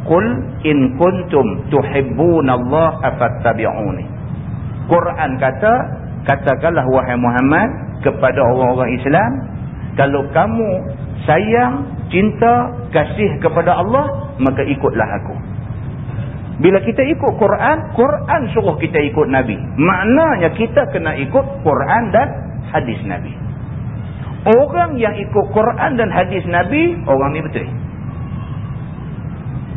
Qul in kuntum tuhibbunallaha fattabi'uni. Quran kata, katakanlah wahai Muhammad kepada orang-orang Islam, kalau kamu sayang, cinta, kasih kepada Allah, maka ikutlah aku. Bila kita ikut Quran, Quran suruh kita ikut Nabi. Maknanya kita kena ikut Quran dan hadis Nabi. Orang yang ikut Quran dan hadis Nabi, orang ni betul.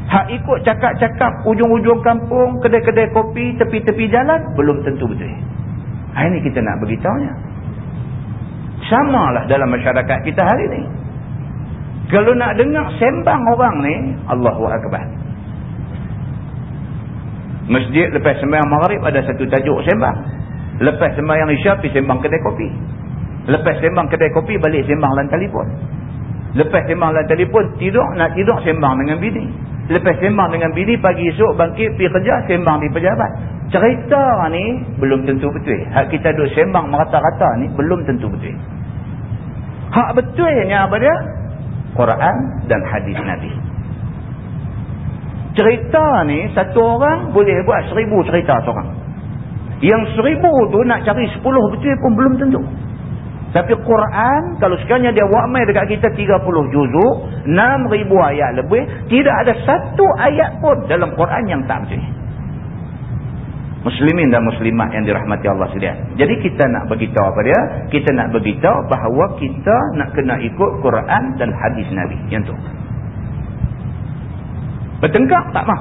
Hak ikut cakap-cakap ujung-ujung kampung, kedai-kedai kopi, tepi-tepi jalan, belum tentu betul. Ha, ini kita nak beritahunya. Samalah dalam masyarakat kita hari ini. Kalau nak dengar sembang orang ni, Allahu Akbar. Masjid lepas sembahyang maghrib ada satu tajuk sembang. Lepas sembahyang isyak pergi sembang kedai kopi. Lepas sembang kedai kopi balik sembang dalam telefon. Lepas sembang dalam telefon tidur nak tidur sembang dengan bini. Lepas sembang dengan bini pagi esok bangkit pergi kerja sembang di pejabat. Cerita ni belum tentu betul. Hak kita duduk sembang merata-rata ni belum tentu betul. Hak betulnya apa dia? Quran dan hadis Nabi cerita ni satu orang boleh buat seribu cerita seorang yang seribu tu nak cari sepuluh betul pun belum tentu tapi Quran kalau sekiranya dia buat main dekat kita tiga puluh juzuk enam ribu ayat lebih tidak ada satu ayat pun dalam Quran yang tak betul Muslimin dan Muslimat yang dirahmati Allah sekalian. Jadi kita nak beritahu apa dia? Kita nak beritahu bahawa kita nak kena ikut Quran dan hadis Nabi. Yang tu. Bertengkar tak mah.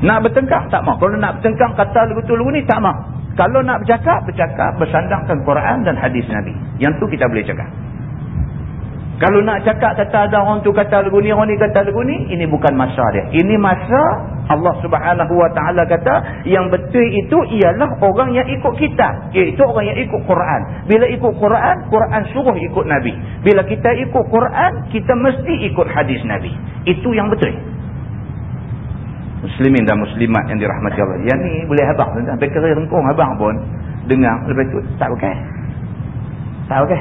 Nak bertengkar tak mah. Kalau nak bertengkar kata lagu-lagu ni tak mah. Kalau nak bercakap, bercakap bersandangkan Quran dan hadis Nabi. Yang tu kita boleh cakap. Kalau nak cakap kata ada orang tu kata lagu ni, orang ni kata lagu ni, ini bukan masa dia. Ini masa Allah subhanahu wa ta'ala kata, yang betul itu ialah orang yang ikut kita. Iaitu orang yang ikut Quran. Bila ikut Quran, Quran suruh ikut Nabi. Bila kita ikut Quran, kita mesti ikut hadis Nabi. Itu yang betul. Muslimin dan muslimat yang dirahmati Allah. Yang ni boleh abang. Sampai kering rengkong abang pun dengar. Lepas tu, tak pakai. Tak pakai.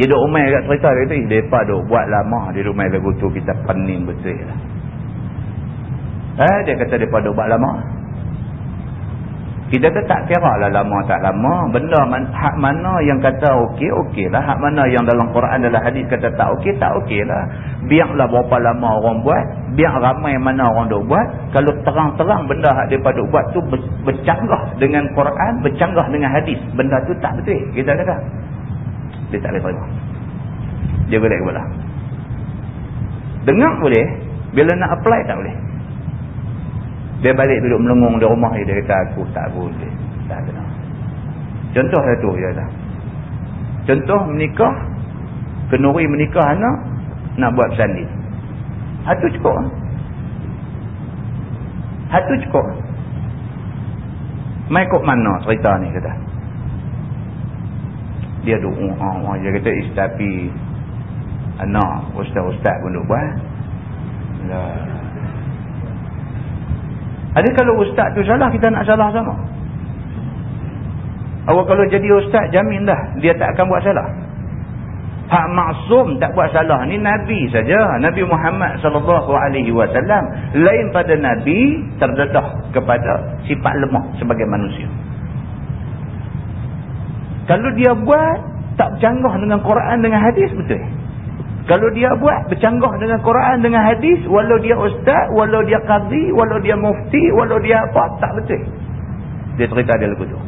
Dia duk umai kat cerita dia eh, mereka duk buat lama dia duk umai lagu tu, kita pening betul lah. Eh, dia kata mereka duk buat lama. Kita tu tak kira lah lama tak lama. Benda man, hak mana yang kata okey, okey lah. Hak mana yang dalam Quran adalah hadis kata tak okey, tak okey lah. Biarlah berapa lama orang buat. Biar ramai mana orang duk buat. Kalau terang-terang benda hak mereka duk buat tu bercanggah dengan Quran, bercanggah dengan hadis. Benda tu tak betul. Kita kata dia tak boleh terima dia boleh kepala dengar boleh bila nak apply tak boleh dia balik duduk melengung di rumah dia kata aku tak boleh. Tak kena contoh satu dia kata contoh menikah kenuri menikah anak nak buat sandin hatu cukup. Hatu cukup. Mai kok mana cerita ni kata. Dia uh, uh, dia kata istapi anak ustaz-ustaz pun duk buat. Lah ada kalau ustaz tu salah kita nak salah sama. Awak kalau jadi ustaz jamin dah dia tak akan buat salah. Hak maksum tak buat salah ni nabi saja. Nabi Muhammad sallallahu alaihi wasallam. Lain pada nabi terdedah kepada sifat lemah sebagai manusia. Kalau dia buat tak bercanggah dengan Quran dengan hadis betul. Kalau dia buat bercanggah dengan Quran dengan hadis walau dia ustaz, walau dia qadi, walau dia mufti, walau dia apa tak betul. Dia cerita dia lagu tu.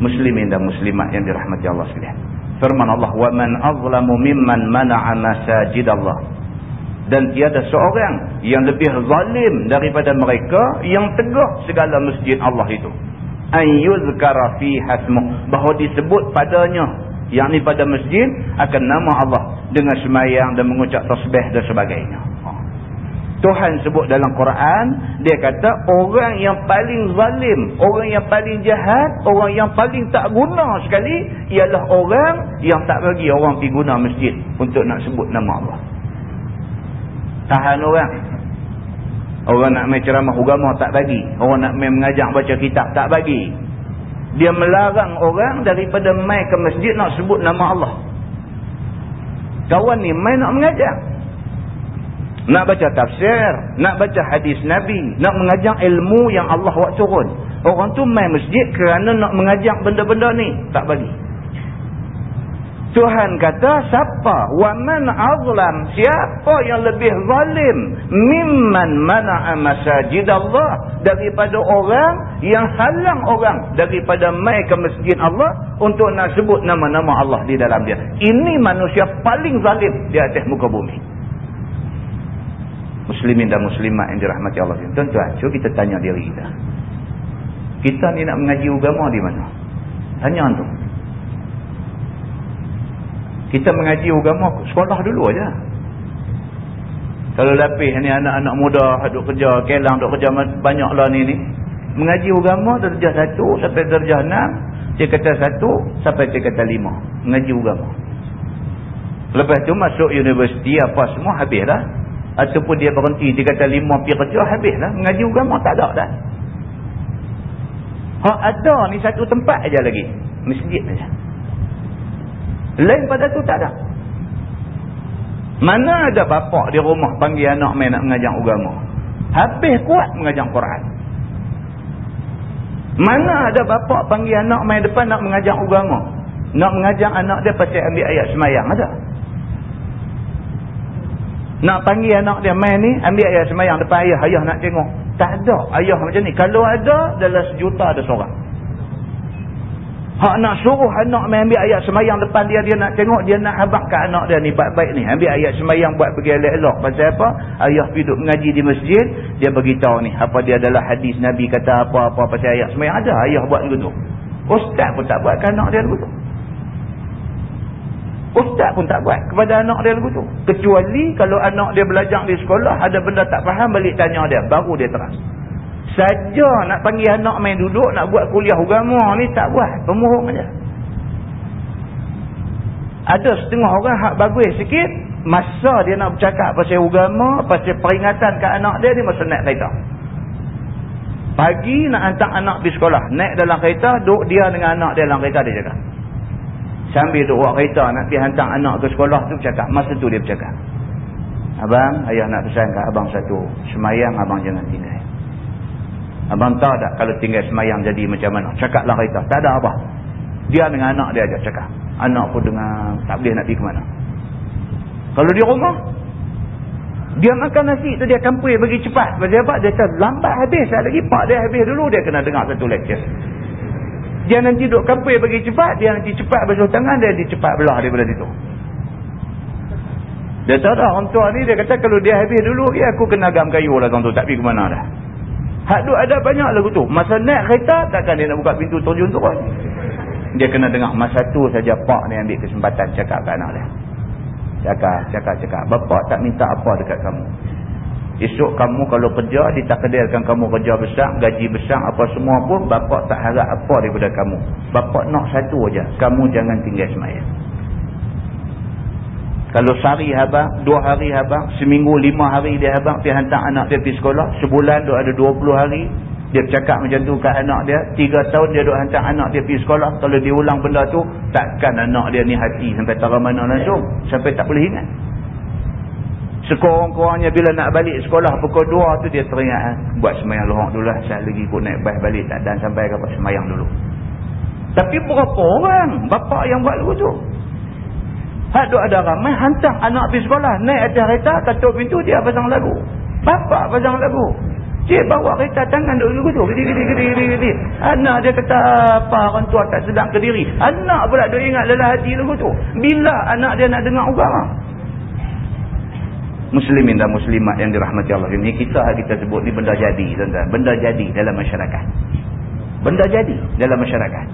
Muslimin dan muslimat yang dirahmati Allah sekalian. Firman Allah, "Wa man azlamu mimman mana'a masajid Allah." Dan tiada seorang yang lebih zalim daripada mereka yang tegah segala masjid Allah itu ayyuzkara fi hasmuh bahawa disebut padanya yakni pada masjid akan nama Allah dengan semayang dan mengucap tasbih dan sebagainya ha. Tuhan sebut dalam Quran dia kata orang yang paling zalim orang yang paling jahat orang yang paling tak guna sekali ialah orang yang tak bagi orang pergi guna masjid untuk nak sebut nama Allah tahan orang Orang nak main ceramah agama tak bagi. Orang nak main mengajak baca kitab tak bagi. Dia melarang orang daripada main ke masjid nak sebut nama Allah. Kawan ni main nak mengajak. Nak baca tafsir. Nak baca hadis Nabi. Nak mengajak ilmu yang Allah buat turun. Orang tu main masjid kerana nak mengajak benda-benda ni. Tak bagi. Tuhan kata siapa? Waman azlam? Siapa yang lebih zalim? Mimman mana'a masajid Allah daripada orang yang halang orang. Daripada mai ke masjid Allah untuk nak sebut nama-nama Allah di dalam dia. Ini manusia paling zalim di atas muka bumi. Muslimin dan muslimat yang dirahmati Allah. Tuan-tuan cuba kita tanya diri kita. Kita ni nak mengaji agama di mana? Tanya antum kita mengaji agama sekolah dulu aja. Kalau lapis ni anak-anak muda duk kerja, kelang duk kerja banyaklah ni ni. Mengaji agama darjah satu sampai darjah enam, kata satu sampai kata lima. Mengaji agama. Lepas tu masuk universiti apa semua habis dah. Ataupun dia berhenti kata lima pergi kerja habis dah. Mengaji agama tak ada dah. Ha ada ni satu tempat aja lagi. Masjid saja. Lain pada tu tak ada. Mana ada bapak di rumah panggil anak main nak mengajar agama. Habis kuat mengajar Quran. Mana ada bapak panggil anak main depan nak mengajar agama. Nak mengajar anak dia pasal ambil ayat semayang. Ada. Nak panggil anak dia main ni ambil ayat semayang depan ayah. Ayah nak tengok. Tak ada ayah macam ni. Kalau ada dalam sejuta ada seorang. Hak nak suruh anak main ambil ayat semayang depan dia, dia nak tengok, dia nak habakkan anak dia ni, baik-baik ni. Ambil ayat semayang buat pergi elok-elok. Pasal apa? Ayah hidup mengaji di masjid, dia beritahu ni. Apa dia adalah hadis Nabi kata apa-apa pasal ayat semayang. Ada ayah buat begitu. Ustaz pun tak buat ke anak dia begitu. Ustaz pun tak buat kepada anak dia begitu. Kecuali kalau anak dia belajar di sekolah, ada benda tak faham, balik tanya dia. Baru dia terang saja nak panggil anak main duduk nak buat kuliah agama ni tak buat. Pemurung aja. Ada setengah orang hak bagus sikit masa dia nak bercakap pasal agama pasal peringatan ke anak dia dia masa naik kereta. Pagi nak hantar anak pergi sekolah naik dalam kereta duduk dia dengan anak dia dalam kereta dia cakap. Sambil duduk buat kereta nak pergi hantar anak ke sekolah tu bercakap masa tu dia bercakap. Abang ayah nak pesan ke abang satu? Semayang abang jangan tinggal Abang tahu tak kalau tinggal semayang jadi macam mana? Cakaplah kereta. Tak ada apa. Dia dengan anak dia aja cakap. Anak pun dengan tak boleh nak pergi ke mana. Kalau di rumah, dia makan nasi tu dia kampui bagi cepat. Sebab apa? Dia kata lambat habis. Saya lagi pak dia habis dulu dia kena dengar satu lecture. Dia nanti duduk kampui bagi cepat. Dia nanti cepat basuh tangan. Dia nanti cepat belah daripada situ. Dia tahu dah orang tua ni dia kata kalau dia habis dulu ya aku kena gam kayu lah tuan tu tak pergi ke mana dah. Hak tu ada banyak lagu tu. Masa naik kereta, takkan dia nak buka pintu terjun tu. Dia kena dengar masa tu saja pak ni ambil kesempatan cakap ke anak dia. Cakap, cakap, cakap. Bapak tak minta apa dekat kamu. Esok kamu kalau kerja, ditakdirkan kamu kerja besar, gaji besar, apa semua pun, bapak tak harap apa daripada kamu. Bapak nak satu aja, kamu jangan tinggal semayang. Kalau sehari habang, dua hari habang, seminggu lima hari dia habang, dia hantar anak dia pergi sekolah, sebulan dia ada dua puluh hari, dia bercakap macam tu kat anak dia, tiga tahun dia duk hantar anak dia pergi sekolah, kalau dia ulang benda tu, takkan anak dia ni hati sampai tak mana langsung, sampai tak boleh ingat. Sekurang-kurangnya bila nak balik sekolah pukul 2 tu dia teringat ha? buat semayang lohok dulu lah. Saya lagi ikut naik bas balik tak dan sampai ke semayang dulu. Tapi berapa orang bapak yang buat lagu tu? Hak tu ada ramai hantar anak pergi sekolah. Naik atas kereta, ketuk pintu dia pasang lagu. Bapak pasang lagu. Cik bawa kereta tangan duduk lagu tu. Gedi, gedi, gedi, gedi, gedi. Anak dia kata apa orang tua tak sedang ke diri. Anak pula dia ingat lelah hati lagu tu. Bila anak dia nak dengar agama? muslimin dan muslimat yang dirahmati Allah ini kita kita sebut ni benda jadi tuan-tuan benda jadi dalam masyarakat benda jadi dalam masyarakat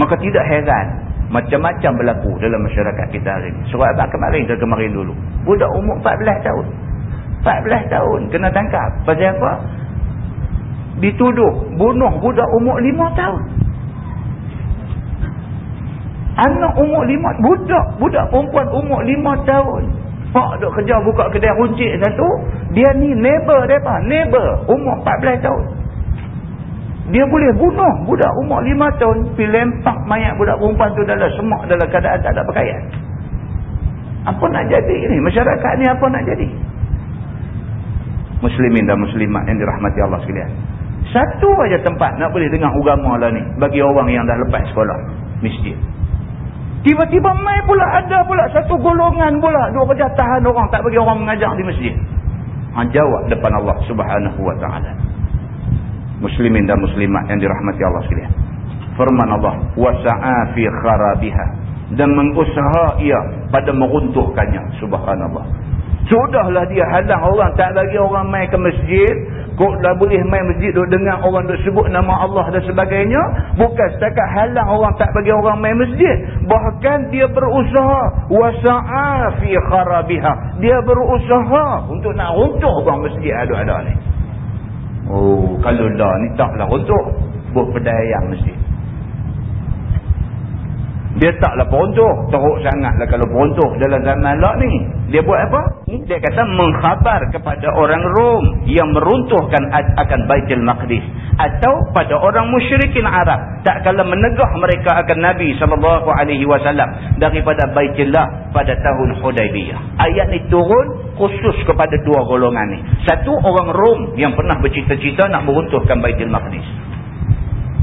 maka tidak heran macam-macam berlaku dalam masyarakat kita hari ini surat abad kemarin ke kemarin dulu budak umur 14 tahun 14 tahun kena tangkap pasal apa dituduh bunuh budak umur 5 tahun anak umur 5 budak budak perempuan umur 5 tahun Pak duk kerja buka kedai runcit satu. Dia ni neighbor mereka. Neighbor. Umur 14 tahun. Dia boleh bunuh budak umur 5 tahun. Pergi lempak mayat budak perempuan tu dalam semak dalam keadaan tak ada pakaian. Apa nak jadi ni? Masyarakat ni apa nak jadi? Muslimin dan muslimat yang dirahmati Allah sekalian. Satu aja tempat nak boleh dengar agama lah ni. Bagi orang yang dah lepas sekolah. Masjid. Tiba-tiba mai pula ada pula satu golongan pula. Dua tahan orang. Tak bagi orang mengajar di masjid. Ha, jawab depan Allah subhanahu wa ta'ala. Muslimin dan muslimat yang dirahmati Allah sekalian. Firman Allah. Wasa'a fi kharabiha. Dan mengusaha ia pada meruntuhkannya. Subhanallah. Sudahlah dia halang orang. Tak bagi orang mai ke masjid. Kok dah boleh main masjid duk dengar orang duk sebut nama Allah dan sebagainya. Bukan setakat halang orang tak bagi orang main masjid. Bahkan dia berusaha. Wasa'a fi kharabiha. Dia berusaha untuk nak runtuh orang masjid ada-ada ni. Oh, kalau dah ni taklah runtuh. Buat pedayang masjid. Dia taklah perontuh. Teruk sangatlah kalau perontuh dalam zaman lah ni. Dia buat apa? Dia kata mengkhabar kepada orang Rom yang meruntuhkan akan Baitul Maqdis. Atau pada orang musyrikin Arab. Tak kala menegah mereka akan Nabi SAW daripada Baitullah pada tahun Hudaybiyah. Ayat ni turun khusus kepada dua golongan ni. Satu orang Rom yang pernah bercita-cita nak meruntuhkan Baitul Maqdis.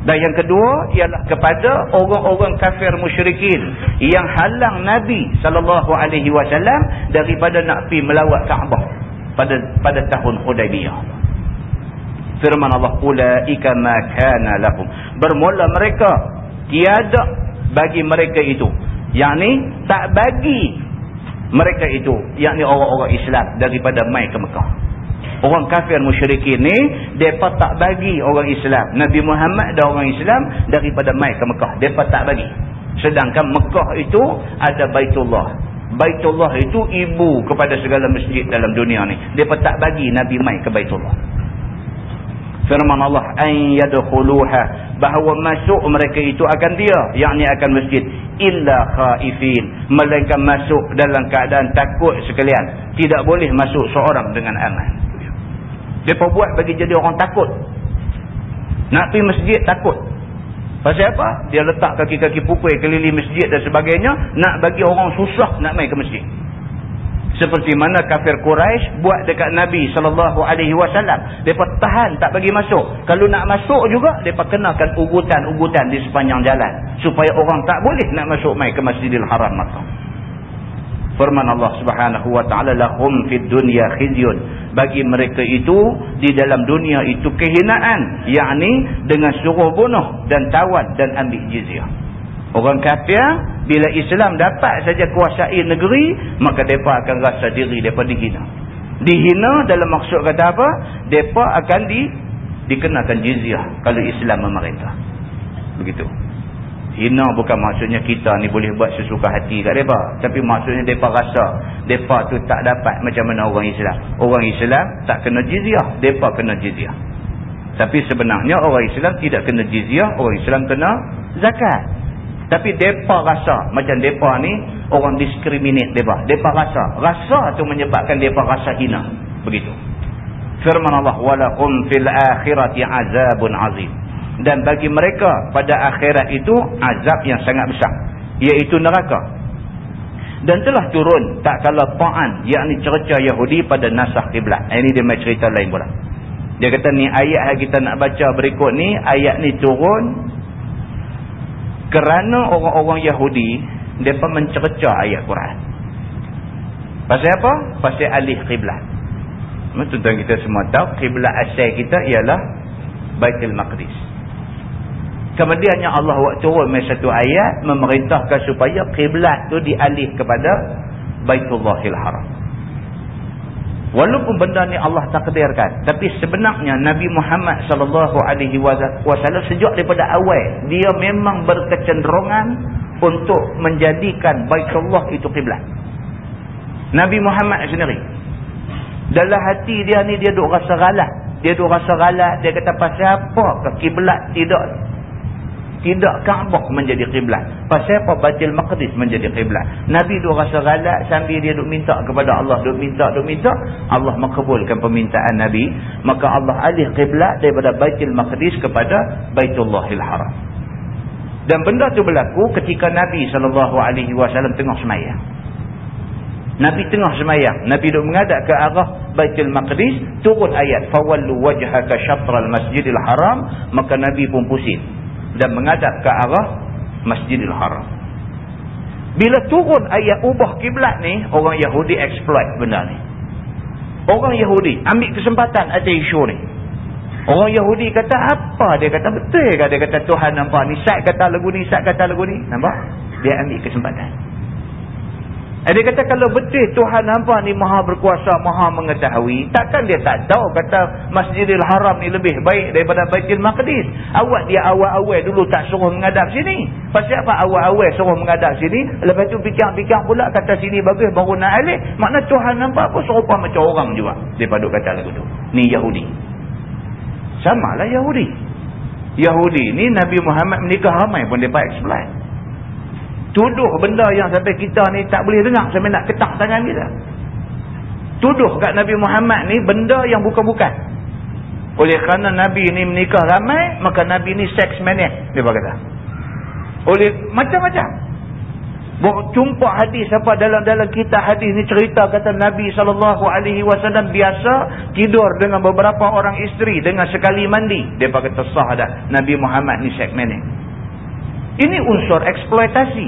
Dan yang kedua ialah kepada orang-orang kafir musyrikin yang halang Nabi sallallahu alaihi wasallam daripada nak pi melawat Kaabah pada pada tahun Hudaybiyah. Firman Allah ulaika ma kana lahum. Bermula mereka tiada bagi mereka itu. yakni tak bagi mereka itu, yakni orang-orang Islam daripada mai ke Mekah. Orang kafir musyrikin ni, mereka tak bagi orang Islam. Nabi Muhammad dan orang Islam daripada mai ke Mekah. Mereka tak bagi. Sedangkan Mekah itu ada Baitullah. Baitullah itu ibu kepada segala masjid dalam dunia ni. Mereka tak bagi Nabi mai ke Baitullah. Firman Allah, an yadkhuluha bahawa masuk mereka itu akan dia, yakni akan masjid illa khaifin, melainkan masuk dalam keadaan takut sekalian. Tidak boleh masuk seorang dengan aman. Mereka buat bagi jadi orang takut. Nak pergi masjid takut. Pasal apa? Dia letak kaki-kaki pupui keliling masjid dan sebagainya. Nak bagi orang susah nak main ke masjid. Seperti mana kafir Quraisy buat dekat Nabi SAW. Mereka tahan tak bagi masuk. Kalau nak masuk juga, mereka kenakan ugutan-ugutan di sepanjang jalan. Supaya orang tak boleh nak masuk main ke Masjidil Haram Makkah. Firman Allah Subhanahu wa taala lahum fid dunya khizyun. Bagi mereka itu di dalam dunia itu kehinaan, yakni dengan suruh bunuh dan tawan dan ambil jizyah. Orang kafir bila Islam dapat saja kuasai negeri, maka depa akan rasa diri depa dihina. Dihina dalam maksud kata apa? Depa akan di dikenakan jizyah kalau Islam memerintah. Begitu. Hina bukan maksudnya kita ni boleh buat sesuka hati kat mereka. Tapi maksudnya mereka rasa mereka tu tak dapat macam mana orang Islam. Orang Islam tak kena jizyah. Mereka kena jizyah. Tapi sebenarnya orang Islam tidak kena jizyah. Orang Islam kena zakat. Tapi mereka rasa macam mereka ni orang diskriminate mereka. Mereka rasa. Rasa tu menyebabkan mereka rasa hina. Begitu. Firman Allah. Walakum fil akhirati azabun azim dan bagi mereka pada akhirat itu azab yang sangat besar iaitu neraka dan telah turun tak kala ta'an yakni cerca Yahudi pada nasah kiblat ini dia main cerita lain pula dia kata ni ayat yang kita nak baca berikut ni ayat ni turun kerana orang-orang Yahudi mereka mencerca ayat Quran pasal apa? pasal alih kiblat tuan-tuan kita semua tahu kiblat asal kita ialah Baitul Maqdis Kemudiannya Allah waktu turun satu ayat memerintahkan supaya kiblat tu dialih kepada Baitullahil Haram. Walaupun benda ni Allah takdirkan, tapi sebenarnya Nabi Muhammad sallallahu alaihi wasallam sejak daripada awal dia memang berkecenderungan untuk menjadikan Baitullah itu kiblat. Nabi Muhammad sendiri dalam hati dia ni dia duk rasa galah. Dia duk rasa galah, dia kata pasal apa ke kiblat tidak tidak Kaabah menjadi kiblat. Pasal apa Baitul Maqdis menjadi kiblat? Nabi duk rasa galak sambil dia duk minta kepada Allah, duk minta, duk minta, Allah makbulkan permintaan Nabi, maka Allah alih kiblat daripada Baitul Maqdis kepada Baitullahil Haram. Dan benda tu berlaku ketika Nabi wasallam tengah sembahyang. Nabi tengah sembahyang, Nabi duk menghadap ke arah Baitul Maqdis, turun ayat fawallu wajhaka syatral masjidil haram, maka Nabi pun pusing dan menghadap ke arah Masjidil Haram. Bila turun ayat ubah kiblat ni, orang Yahudi exploit benda ni. Orang Yahudi ambil kesempatan ada isu ni. Orang Yahudi kata apa? Dia kata betul ke? Dia kata Tuhan nampak ni. Sat kata lagu ni, Sat kata lagu ni. Nampak? Dia ambil kesempatan. Eh, dia kata kalau betul Tuhan nampak ni maha berkuasa, maha mengetahui. Takkan dia tak tahu kata Masjidil Haram ni lebih baik daripada Baitul Maqdis. Awak dia awal-awal dulu tak suruh menghadap sini. Pasal apa awal-awal suruh menghadap sini. Lepas tu pikir-pikir pula kata sini bagus baru nak alik. Makna Tuhan nampak apa serupa macam orang juga. Dia paduk kata lagu tu. Ni Yahudi. Sama lah Yahudi. Yahudi ni Nabi Muhammad menikah ramai pun dia explain tuduh benda yang sampai kita ni tak boleh dengar sampai nak ketak tangan kita. Tuduh kat Nabi Muhammad ni benda yang bukan-bukan. Oleh kerana Nabi ni menikah ramai maka Nabi ni seks manet dia berkata. Oleh macam-macam. Jumpa hadis apa dalam-dalam kita hadis ni cerita kata Nabi SAW biasa tidur dengan beberapa orang isteri dengan sekali mandi. Dia kata sah dah Nabi Muhammad ni seks manet ini unsur eksploitasi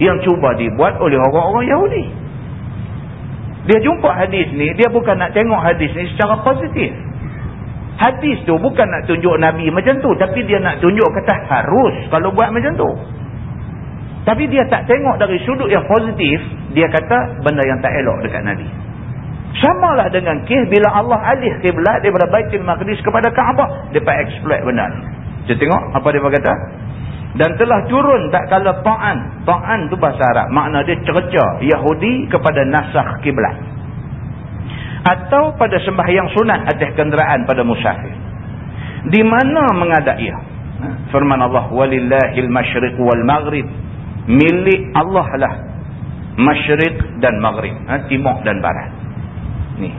yang cuba dibuat oleh orang-orang Yahudi. Dia jumpa hadis ni, dia bukan nak tengok hadis ni secara positif. Hadis tu bukan nak tunjuk Nabi macam tu. Tapi dia nak tunjuk kata harus kalau buat macam tu. Tapi dia tak tengok dari sudut yang positif, dia kata benda yang tak elok dekat Nabi. Sama lah dengan kih bila Allah alih kiblat daripada Baitul Maqdis kepada Kaabah. Dia pak exploit benda ni. Kita tengok apa dia berkata dan telah turun tak kala ta'an. Ta'an tu bahasa Arab. Makna dia cerca Yahudi kepada nasah kiblat. Atau pada sembahyang sunat atas kenderaan pada musafir. Di mana mengadak ia? Firman Allah walillahil masyriq wal maghrib. Milik Allah lah. Masyriq dan maghrib. Ha, timur dan barat. Ni.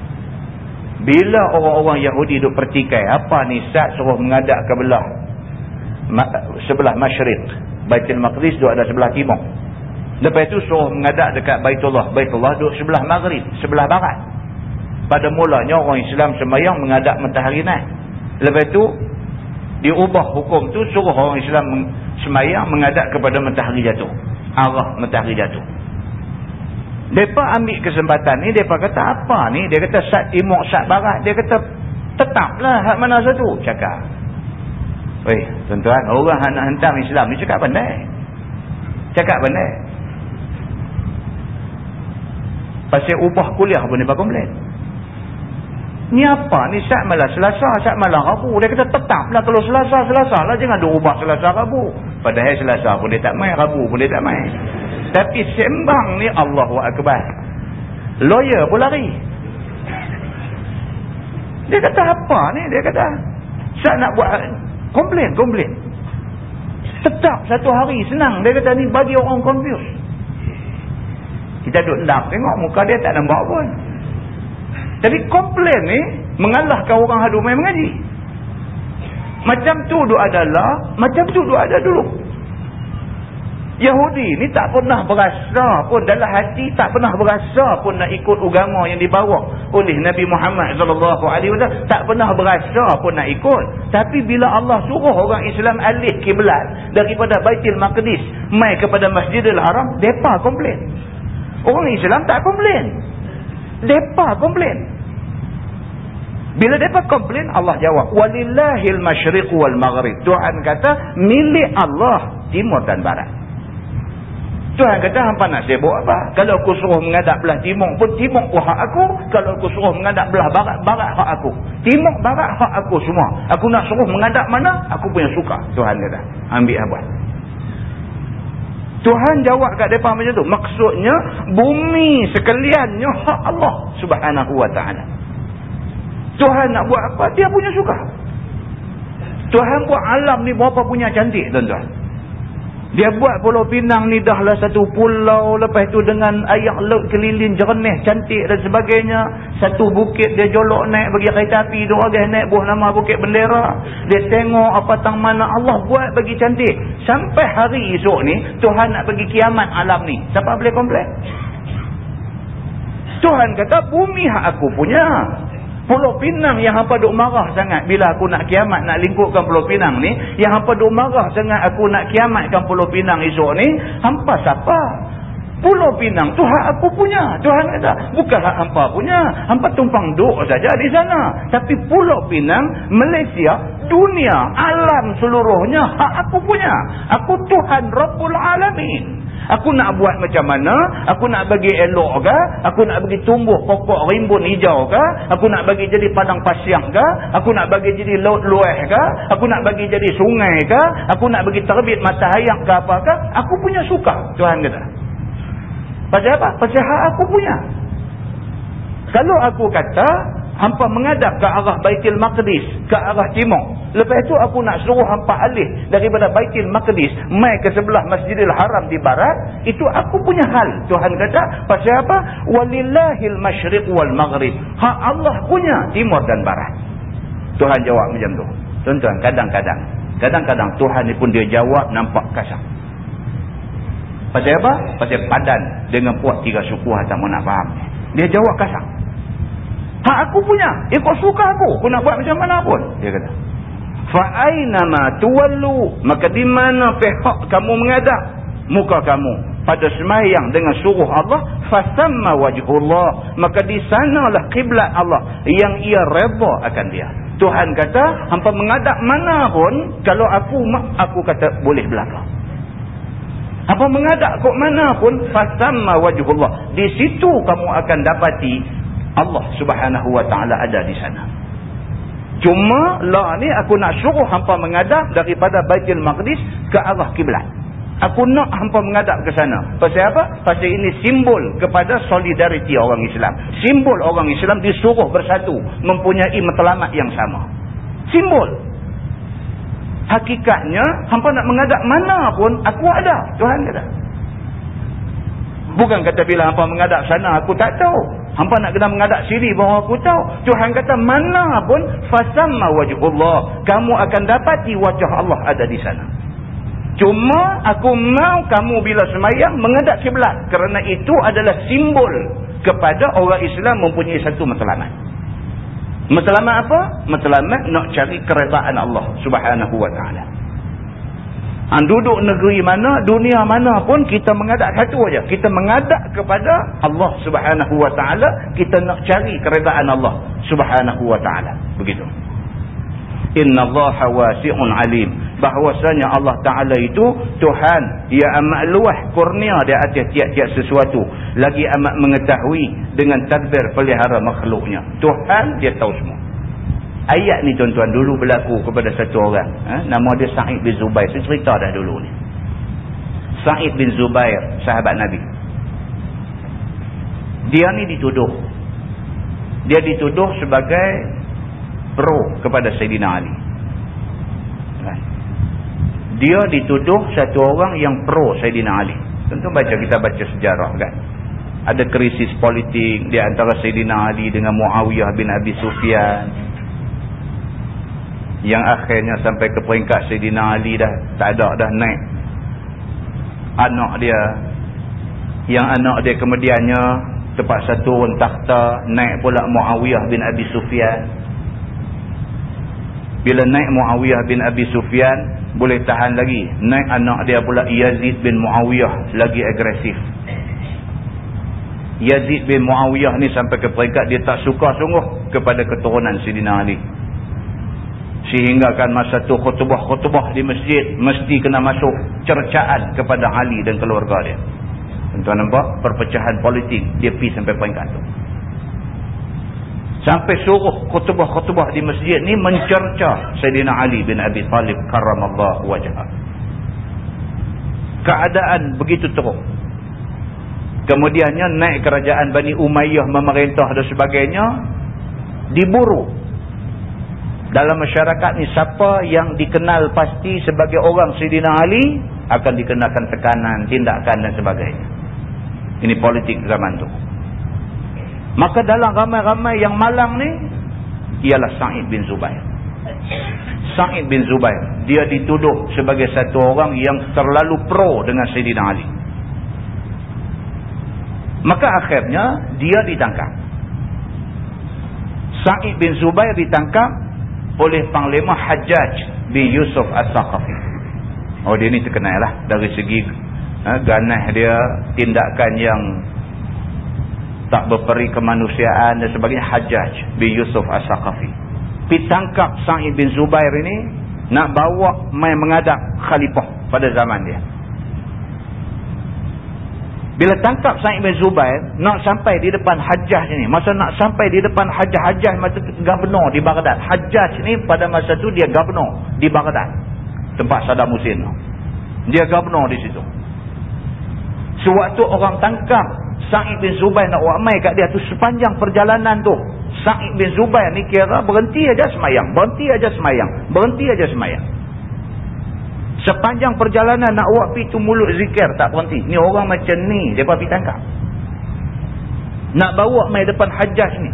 Bila orang-orang Yahudi duk pertikai apa ni sat suruh mengadak ke belah sebelah masyrik Baitul Maqdis duduk ada sebelah timur. Lepas itu suruh mengadap dekat Baitullah. Baitullah duduk sebelah Maghrib sebelah barat. Pada mulanya orang Islam semayang mengadap matahari naik. Lepas itu diubah hukum tu suruh orang Islam semayang mengadap kepada matahari jatuh. Arah matahari jatuh. Mereka ambil kesempatan ni mereka kata apa ni? Dia kata sat timur sat barat. Dia kata tetaplah hak mana satu cakap Weh, tuan-tuan, orang nak hentam Islam ni cakap pandai. Cakap pandai. Pasal ubah kuliah pun dia komplain. Ni apa? Ni saat malah selasa, saat malah rabu. Dia kata tetap lah kalau selasa, selasa lah. Jangan dia ubah selasa, rabu. Padahal selasa pun dia tak main. Rabu pun dia tak main. Tapi sembang ni Allahu Akbar. Lawyer pun lari. Dia kata apa ni? Dia kata. Saya nak buat komplain, komplain. Tetap satu hari senang. Dia kata ni bagi orang confuse. Kita duduk endam. Tengok muka dia tak nampak pun. Tapi komplain ni mengalahkan orang hadu main mengaji. Macam tu duk adalah, macam tu duk ada dulu. Yahudi ni tak pernah berasa pun dalam hati tak pernah berasa pun nak ikut agama yang dibawa oleh Nabi Muhammad sallallahu alaihi wasallam. Tak pernah berasa pun nak ikut. Tapi bila Allah suruh orang Islam alih kiblat daripada Baitul Maqdis mai kepada Masjidil Haram depa komplain. Orang Islam tak komplain. Depa komplain. Bila depa komplain Allah jawab walillahil masyriq wal maghrib. Tuhan kata milik Allah timur dan barat Tuhan kata hampa nak sibuk apa? Kalau aku suruh mengadap belah timur pun timur pun hak aku. Kalau aku suruh mengadap belah barat, barat hak aku. Timur, barat hak aku semua. Aku nak suruh mengadap mana? Aku punya suka. Tuhan kata. Ambil apa? Tuhan jawab kat mereka macam tu. Maksudnya, bumi sekaliannya hak Allah subhanahu wa ta'ala. Tuhan nak buat apa? Dia punya suka. Tuhan buat alam ni berapa punya cantik tuan-tuan. Dia buat Pulau Pinang ni dah lah satu pulau. Lepas tu dengan air laut keliling jernih, cantik dan sebagainya. Satu bukit dia jolok naik bagi kereta api. Dua orang naik buah nama Bukit Bendera. Dia tengok apa tang mana Allah buat bagi cantik. Sampai hari esok ni, Tuhan nak bagi kiamat alam ni. Siapa boleh komplain? Tuhan kata bumi hak aku punya. Pulau Pinang yang hampa duk marah sangat bila aku nak kiamat nak lingkupkan Pulau Pinang ni, yang hampa duk marah sangat aku nak kiamatkan Pulau Pinang esok ni, hampa siapa? Pulau Pinang tu hak aku punya. Tuhan kata, bukan hak hampa punya. Hampa tumpang duk saja di sana. Tapi Pulau Pinang, Malaysia, dunia, alam seluruhnya hak aku punya. Aku Tuhan Rabbul Alamin. Aku nak buat macam mana? Aku nak bagi elok ke? Aku nak bagi tumbuh pokok rimbun hijau ke? Aku nak bagi jadi padang pasiang ke? Aku nak bagi jadi laut lueh ke? Aku nak bagi jadi sungai ke? Aku nak bagi terbit matahari ke apa ke? Aku punya suka. Tuhan kata. Pasal apa? Pasal hak aku punya. Kalau aku kata, hampa mengadap ke arah Baitul Maqdis ke arah timur. Lepas itu aku nak suruh hampa alih daripada Baitul Maqdis mai ke sebelah Masjidil Haram di barat itu aku punya hal. Tuhan kata pasal apa? Walillahil masyriq wal maghrib. Hak Allah punya timur dan barat. Tuhan jawab macam tu. Tuan-tuan kadang-kadang. Kadang-kadang Tuhan ni pun dia jawab nampak kasar pasal apa? pasal padan dengan puak tiga suku tak mau nak faham dia jawab kasar Hak aku punya. Ikut suka aku. Aku nak buat macam mana pun. Dia kata. Fa'ainama tuwallu. Maka di mana pihak kamu mengadap. Muka kamu. Pada semayang dengan suruh Allah. Fasamma wajhullah. Maka di sanalah kiblat Allah. Yang ia reba akan dia. Tuhan kata, hampa mengadap mana pun, kalau aku, aku kata boleh belakang. Apa mengadap kok mana pun, fasamma wajhullah. Di situ kamu akan dapati Allah subhanahu wa ta'ala ada di sana. Cuma lah ni aku nak suruh hampa mengadap daripada Baitul Maqdis ke arah kiblat. Aku nak hampa mengadap ke sana. Pasal apa? Pasal ini simbol kepada solidariti orang Islam. Simbol orang Islam disuruh bersatu. Mempunyai matlamat yang sama. Simbol. Hakikatnya, hampa nak mengadap mana pun, aku ada. Tuhan kata. Bukan kata bila hampa mengadap sana, aku tak tahu. Hampa nak kena mengadap siri bahawa aku tahu. Tuhan kata mana pun fasamma wajhullah. Kamu akan dapati wajah Allah ada di sana. Cuma aku mau kamu bila semayang mengadap kiblat. Kerana itu adalah simbol kepada orang Islam mempunyai satu matlamat. Matlamat apa? Matlamat nak cari keredaan Allah subhanahu wa ta'ala. Ha, duduk negeri mana, dunia mana pun kita mengadap satu aja. Kita mengadap kepada Allah subhanahu wa ta'ala. Kita nak cari keredaan Allah subhanahu wa ta'ala. Begitu. Inna Allah wasi'un alim. Bahawasanya Allah Ta'ala itu Tuhan. Ia amat luah kurnia di atas tiap-tiap sesuatu. Lagi amat mengetahui dengan takbir pelihara makhluknya. Tuhan dia tahu semua. Ayat ni tuan-tuan dulu berlaku kepada satu orang. Ha? Nama dia Sa'id bin Zubair. Saya cerita dah dulu ni. Sa'id bin Zubair, sahabat Nabi. Dia ni dituduh. Dia dituduh sebagai pro kepada Sayyidina Ali. Dia dituduh satu orang yang pro Sayyidina Ali. Tentu baca kita baca sejarah kan. Ada krisis politik di antara Sayyidina Ali dengan Muawiyah bin Abi Sufyan yang akhirnya sampai ke peringkat Sayyidina Ali dah tak ada dah naik anak dia yang anak dia kemudiannya terpaksa turun takhta naik pula Muawiyah bin Abi Sufyan bila naik Muawiyah bin Abi Sufyan boleh tahan lagi naik anak dia pula Yazid bin Muawiyah lagi agresif Yazid bin Muawiyah ni sampai ke peringkat dia tak suka sungguh kepada keturunan Sayyidina Ali Sehingga kan masa tu khutbah-khutbah di masjid mesti kena masuk cercaan kepada Ali dan keluarga dia. Tuan nampak perpecahan politik dia pergi sampai peringkat tu. Sampai suruh khutbah-khutbah di masjid ni mencerca Sayyidina Ali bin Abi Talib karramallahu wajah. Keadaan begitu teruk. Kemudiannya naik kerajaan Bani Umayyah memerintah dan sebagainya diburu dalam masyarakat ni siapa yang dikenal pasti sebagai orang Sayyidina Ali akan dikenakan tekanan, tindakan dan sebagainya. Ini politik zaman tu. Maka dalam ramai-ramai yang malang ni ialah Sa'id bin Zubair. Sa'id bin Zubair dia dituduh sebagai satu orang yang terlalu pro dengan Sayyidina Ali. Maka akhirnya dia ditangkap. Sa'id bin Zubair ditangkap oleh Panglima Hajjaj bin Yusuf As-Saqafi. Oh dia ni terkenal lah dari segi ha, ganah dia, tindakan yang tak berperi kemanusiaan dan sebagainya Hajjaj bin Yusuf As-Saqafi. Pergi tangkap Sa'id bin Zubair ini nak bawa main mengadap khalifah pada zaman dia. Bila tangkap Sa'id bin Zubair, nak sampai di depan Hajjaj ni. Masa nak sampai di depan Hajjaj, Hajjaj masa tu gubernur di Baghdad. Hajjaj ni pada masa tu dia gubernur di Baghdad. Tempat Saddam Hussein. Dia gubernur di situ. Sewaktu orang tangkap Sa'id bin Zubair nak wamai kat dia tu sepanjang perjalanan tu. Sa'id bin Zubair ni kira berhenti aja semayang. Berhenti aja semayang. Berhenti aja semayang. Sepanjang perjalanan nak buat pergi tu mulut zikir tak berhenti. Ni orang macam ni dia pergi tangkap. Nak bawa mai depan hajjaj ni.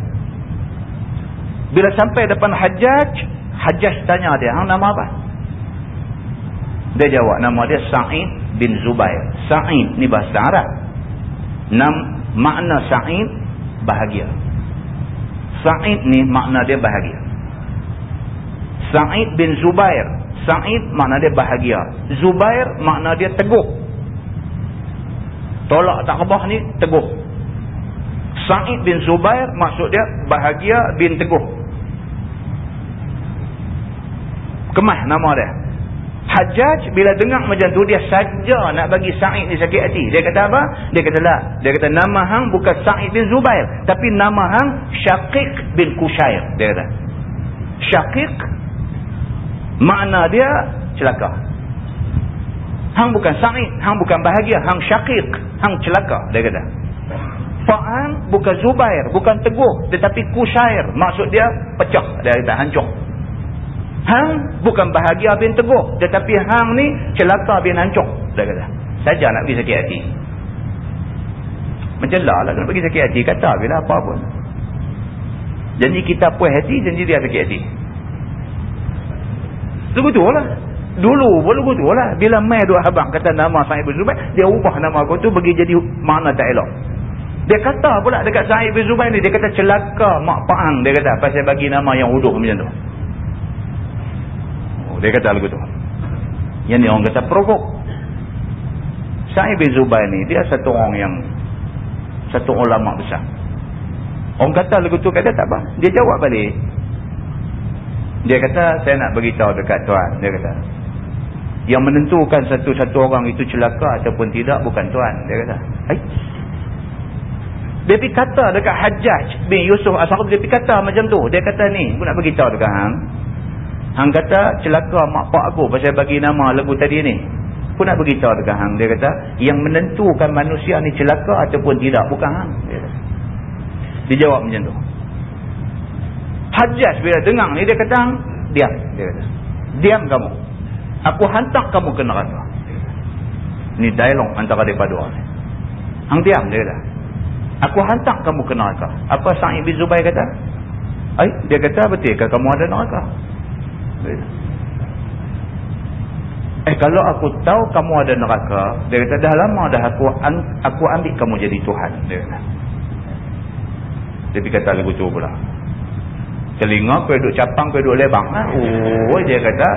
Bila sampai depan hajjaj, hajjaj tanya dia, "Hang nama apa?" Dia jawab, nama dia Sa'id bin Zubair. Sa'id ni bahasa Arab. Nam makna Sa'id bahagia. Sa'id ni makna dia bahagia. Sa'id bin Zubair Sa'id makna dia bahagia. Zubair makna dia teguh. Tolak tak kebah ni teguh. Sa'id bin Zubair maksud dia bahagia bin teguh. Kemah nama dia. Hajjaj bila dengar macam tu dia saja nak bagi Sa'id ni sakit hati. Dia kata apa? Dia kata lah. Dia kata nama hang bukan Sa'id bin Zubair. Tapi nama hang Syaqiq bin Kushair. Dia kata. Syaqiq Makna dia celaka. Hang bukan sa'id, hang bukan bahagia, hang syaqiq, hang celaka dia kata. Fa'an bukan Zubair, bukan teguh, tetapi kusair. Maksud dia pecah, dia kata hancur. Hang bukan bahagia bin teguh, tetapi hang ni celaka bin hancur, dia kata. Saja nak pergi sakit hati. Macam lah nak pergi sakit hati, kata bila apa pun. Janji kita puas hati, janji dia sakit hati. Begitu lah. Dulu pun begitu lah. Bila mai dua habang kata nama Sa'id bin Zubair, dia ubah nama aku tu bagi jadi makna tak elok. Dia kata pula dekat Sa'id bin Zubair ni, dia kata celaka mak paang. Dia kata pasal bagi nama yang uduh macam tu. Dia kata begitu. Yang ni orang kata provok. Sa'id bin Zubair ni, dia satu orang yang satu ulama besar. Orang kata lagu tu kata tak apa. Dia jawab balik. Dia kata, saya nak beritahu dekat Tuan. Dia kata, yang menentukan satu-satu orang itu celaka ataupun tidak, bukan Tuan. Dia kata, hai. Dia pergi kata dekat Hajjaj bin Yusuf Asarab. Dia pergi kata macam tu. Dia kata ni. Aku nak beritahu dekat Hang. Hang kata celaka mak pak aku pasal bagi nama lagu tadi ni. Aku nak beritahu dekat Hang. Dia kata yang menentukan manusia ni celaka ataupun tidak. Bukan Hang. Dia, dia jawab macam tu. Hajjaj bila dengar ni dia kata diam. Dia kata diam kamu. Aku hantar kamu ke neraka. Ni dialog antara mereka dua ni. Hang diam dia kata. Aku hantar kamu ke neraka. Apa Sa'id bin Zubair kata? Ay, dia kata betul ke kamu ada neraka? Eh kalau aku tahu kamu ada neraka, dia kata dah lama dah aku aku ambil kamu jadi Tuhan. Dia kata. Dia kata lagu tu pula. Telinga kau duduk capang, kau duduk lebang. Ha? Oh, dia kata,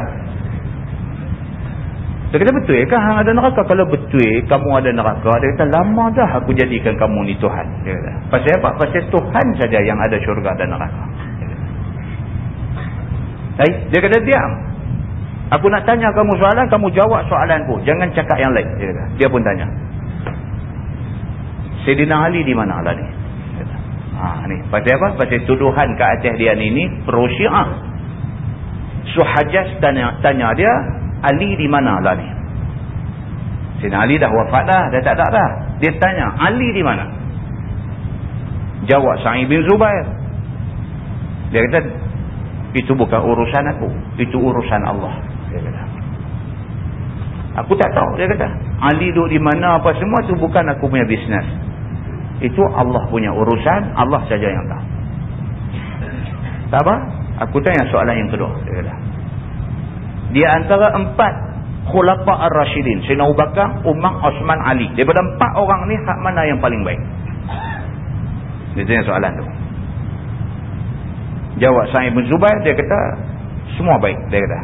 dia kata betul ke hang ada neraka? Kalau betul kamu ada neraka, dia kata lama dah aku jadikan kamu ni Tuhan. Dia kata. Pasal apa? Pasal Tuhan saja yang ada syurga dan neraka. Hai, dia kata diam. Aku nak tanya kamu soalan, kamu jawab soalanku. Jangan cakap yang lain. Dia, kata. dia pun tanya. Sayyidina Ali di mana lah ni? Ha, ni. Pasal apa? Pasal tuduhan ke atas dia ni, ni. So Hajjaz tanya, tanya dia, Ali di mana lah ni? Sina Ali dah wafat dah, dah tak ada dah. Dia tanya, Ali di mana? Jawab Sa'id bin Zubair. Dia kata, itu bukan urusan aku. Itu urusan Allah. Dia kata. Aku tak tahu, dia kata. Ali duduk di mana apa semua, itu bukan aku punya bisnes. Itu Allah punya urusan, Allah saja yang tahu. Tak apa? Aku tanya soalan yang kedua. Dia kata. Dia antara empat khulafah ar-rasyidin. Sayyidina Abu Bakar, Umar, Osman, Ali. Daripada empat orang ni, hak mana yang paling baik? Dia tanya soalan tu. Jawab Sa'id bin Zubair, dia kata, semua baik. Dia kata.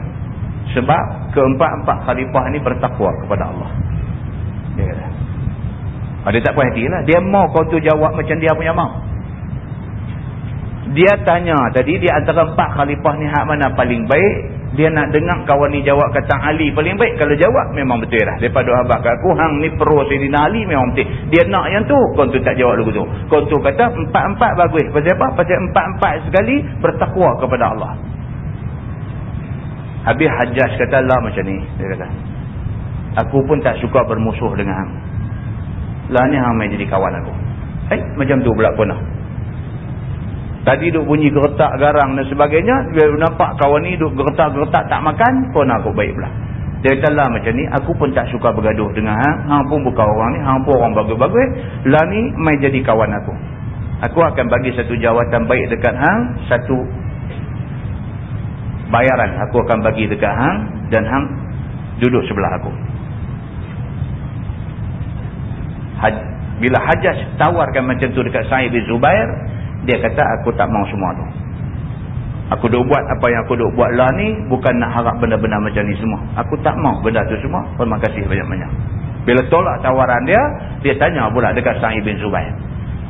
Sebab keempat-empat khalifah ni bertakwa kepada Allah. Dia kata. Oh, dia tak puas hati lah. Dia mau kau tu jawab macam dia punya mau. Dia tanya tadi, di antara empat khalifah ni hak mana paling baik? Dia nak dengar kawan ni jawab kata Ali paling baik kalau jawab memang betul lah. Daripada abang kat aku hang ni pro Sayyidina Ali memang betul. Dia nak yang tu kau tu tak jawab lagu tu. Kau tu kata empat-empat bagus. Pasal apa? pasal empat-empat sekali bertakwa kepada Allah. Habis hajjaj kata lah macam ni dia kata. Aku pun tak suka bermusuh dengan hang. Lah ni hang main jadi kawan aku. Eh macam tu pula pun lah Tadi duk bunyi geretak garang dan sebagainya. Dia nampak kawan ni duk geretak-geretak tak makan. Pun aku baik pula. Dia kata lah macam ni. Aku pun tak suka bergaduh dengan hang. Hang pun bukan orang ni. Hang pun orang bagus-bagus. Lah ni mai jadi kawan aku. Aku akan bagi satu jawatan baik dekat hang. Satu bayaran aku akan bagi dekat hang. Dan hang duduk sebelah aku. Bila Hajjaj tawarkan macam tu dekat Sa'id bin Zubair dia kata aku tak mau semua tu. Aku duk buat apa yang aku duk buat lah ni bukan nak harap benda-benda macam ni semua. Aku tak mau benda tu semua. Terima kasih banyak-banyak. Bila tolak tawaran dia dia tanya pula dekat Sa'id bin Zubair.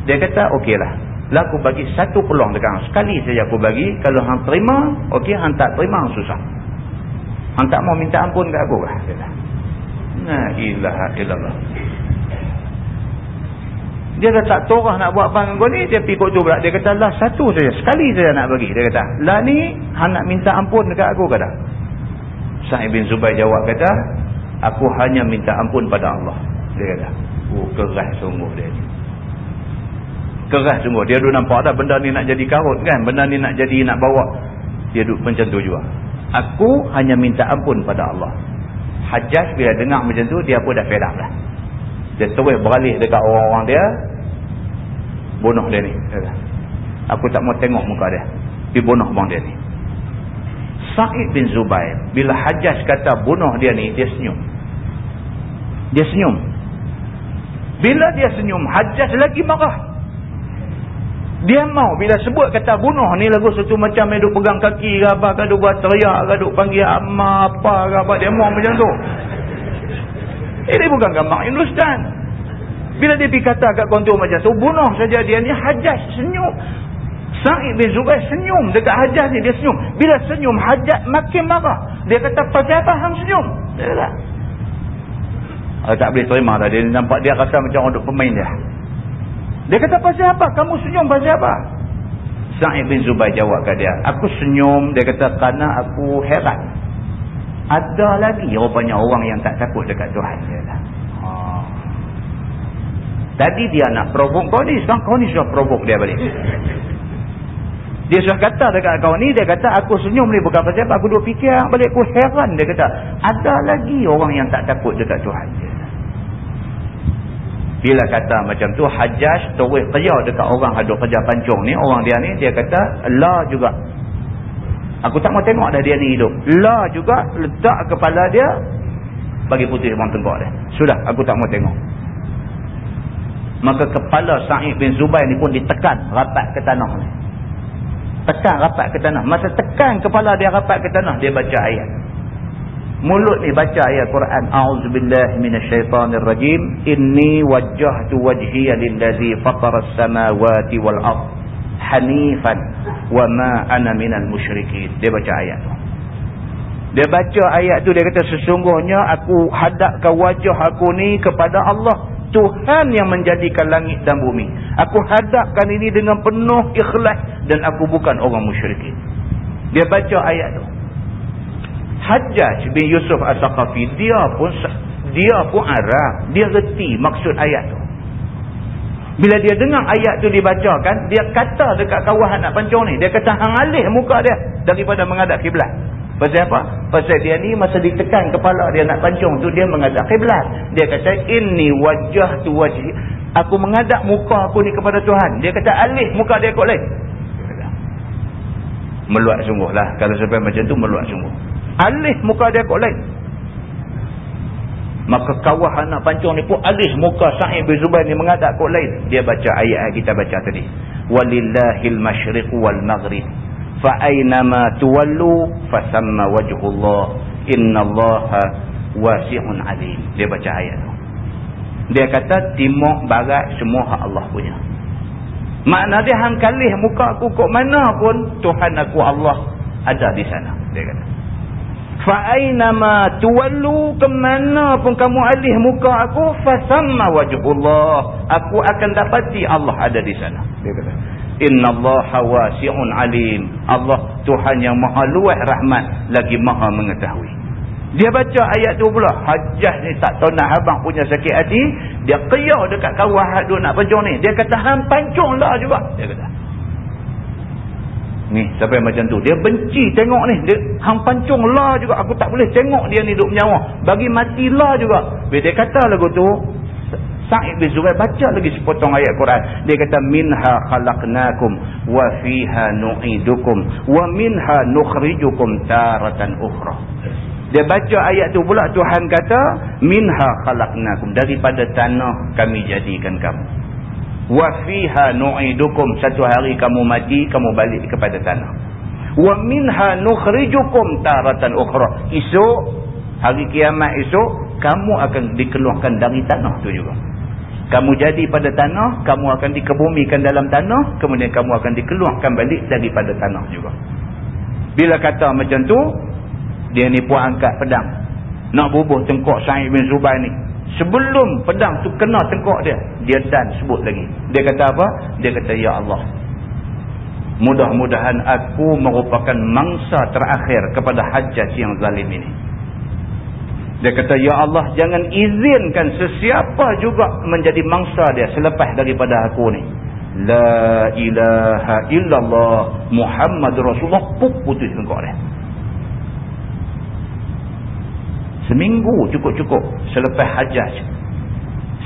Dia kata okey lah. Lah aku bagi satu peluang dekat hang sekali saja aku bagi kalau hang terima okey hang tak terima hang susah. Hang tak mau minta ampun kat aku lah. Nah ilaha illallah dia dah tak torah nak buat apa kau ni, dia pergi kot tu pula. Dia kata, lah satu saja, sekali saja nak bagi. Dia kata, lah ni, hang nak minta ampun dekat aku kata. Sa'id bin Zubair jawab kata, aku hanya minta ampun pada Allah. Dia kata, oh keras sungguh dia ni. Keras sungguh. Dia duduk nampak tak benda ni nak jadi karut kan? Benda ni nak jadi, nak bawa. Dia duduk macam tu juga. Aku hanya minta ampun pada Allah. Hajjaj bila dengar macam tu, dia pun dah fed up lah. Dia terus beralih dekat orang-orang dia. Bunuh dia ni. Aku tak mau tengok muka dia. Dia bunuh bang dia ni. Sa'id bin Zubair. Bila Hajjaj kata bunuh dia ni, dia senyum. Dia senyum. Bila dia senyum, Hajjaj lagi marah. Dia mau bila sebut kata bunuh ni lagu satu macam dia duk pegang kaki ke apa ke duk buat teriak ke duk panggil amma apa ke apa dia mau macam tu. Ini bukan gambar Hindustan. Bila dia pergi kata kat kontur macam tu, bunuh saja dia ni hajat senyum. Sa'id bin Zubair senyum dekat hajat ni, dia senyum. Bila senyum, hajat makin marah. Dia kata, pasal apa hang senyum? Dia kata, oh, tak boleh terima dah. Dia nampak dia rasa macam orang duk pemain dia. Dia kata, pasal apa? Kamu senyum pasal apa? Sa'id bin Zubair jawab kat dia. Aku senyum. Dia kata, kerana aku heran. Ada lagi rupanya orang yang tak takut dekat Tuhan dia lah. Ha. Tadi dia nak provok kau ni. Sekarang kau ni sudah provok dia balik. Dia sudah kata dekat kau ni. Dia kata aku senyum ni bukan pasal apa. Aku duduk fikir balik. Aku heran dia kata. Ada lagi orang yang tak takut dekat Tuhan dia. Bila kata macam tu. Hajjaj terus kerja dekat orang hadut kerja pancung ni. Orang dia ni. Dia kata. La juga. Aku tak mau tengok dah dia ni hidup. La juga letak kepala dia bagi putih bang tengok dia. Sudah aku tak mau tengok. Maka kepala Sa'id bin Zubair ni pun ditekan rapat ke tanah ni. Tekan rapat ke tanah. Masa tekan kepala dia rapat ke tanah dia baca ayat. Mulut ni baca ayat Quran. A'udzubillahi minasyaitanirrajim. Inni wajjahtu wajhiya lillazi fataras samawati wal ardh hanifan wa ma ana minal musyrikin. Dia baca ayat tu. Dia baca ayat tu dia kata sesungguhnya aku hadapkan wajah aku ni kepada Allah Tuhan yang menjadikan langit dan bumi. Aku hadapkan ini dengan penuh ikhlas dan aku bukan orang musyrikin. Dia baca ayat tu. Hajjaj bin Yusuf As-Saqafi dia pun dia pun Arab dia reti maksud ayat tu bila dia dengar ayat tu dibacakan, dia kata dekat kawahan nak pancung ni. Dia kata hang alih muka dia daripada menghadap kiblat. Pasal apa? Pasal dia ni masa ditekan kepala dia nak pancung tu, dia menghadap kiblat. Dia kata, ini wajah tu. Aku menghadap muka aku ni kepada Tuhan. Dia kata, alih muka dia kot lain. Meluat sungguh lah. Kalau sampai macam tu, meluat sungguh. Alih muka dia kot lain. Maka kawah anak pancung ni pun alih muka Sa'id bin Zubair ni mengadap kot lain. Dia baca ayat yang kita baca tadi. Walillahil masyriq wal maghrib. Fa'ainama tuwallu fasamma wajhullah. Innallaha wasi'un alim. Dia baca ayat tu. Dia kata timur barat semua hak Allah punya. Makna dia hang kalih muka aku kok mana pun Tuhan aku Allah ada di sana. Dia kata fa'ainama tuwallu? Kemana pun kamu alih muka aku fasamma wajhullah. Aku akan dapati Allah ada di sana. Dia kata innallaha wasi'un alim. Allah Tuhan yang maha luas rahmat lagi maha mengetahui. Dia baca ayat tu pula hajah ni tak tahu nak abang punya sakit hati. Dia qiyah dekat kawah duk nak pencung ni. Dia kata hang pancung lah juga. Dia kata Ni sampai macam tu. Dia benci tengok ni. Dia hang pancung lah juga. Aku tak boleh tengok dia ni duduk menyawa. Bagi mati lah juga. Bila dia kata lagu tu. Sa'id bin Zubair baca lagi sepotong ayat Quran. Dia kata minha khalaqnakum wa fiha nu'idukum wa minha nukhrijukum taratan ukhra. Dia baca ayat tu pula Tuhan kata minha khalaqnakum daripada tanah kami jadikan kamu wa fiha nu'idukum. Satu hari kamu mati kamu balik kepada tanah. Wa minha nukhrijukum taratan ukhra. Esok hari kiamat esok kamu akan dikeluarkan dari tanah tu juga. Kamu jadi pada tanah kamu akan dikebumikan dalam tanah kemudian kamu akan dikeluarkan balik daripada tanah juga. Bila kata macam tu dia ni pun angkat pedang. Nak bubuh tengkok Sa'id bin Zubair ni Sebelum pedang tu kena tengkok dia, dia dan sebut lagi. Dia kata apa? Dia kata, Ya Allah. Mudah-mudahan aku merupakan mangsa terakhir kepada hajat yang zalim ini. Dia kata, Ya Allah, jangan izinkan sesiapa juga menjadi mangsa dia selepas daripada aku ni. La ilaha illallah Muhammad Rasulullah puk putus tengkok dia. Seminggu cukup-cukup selepas hajaj.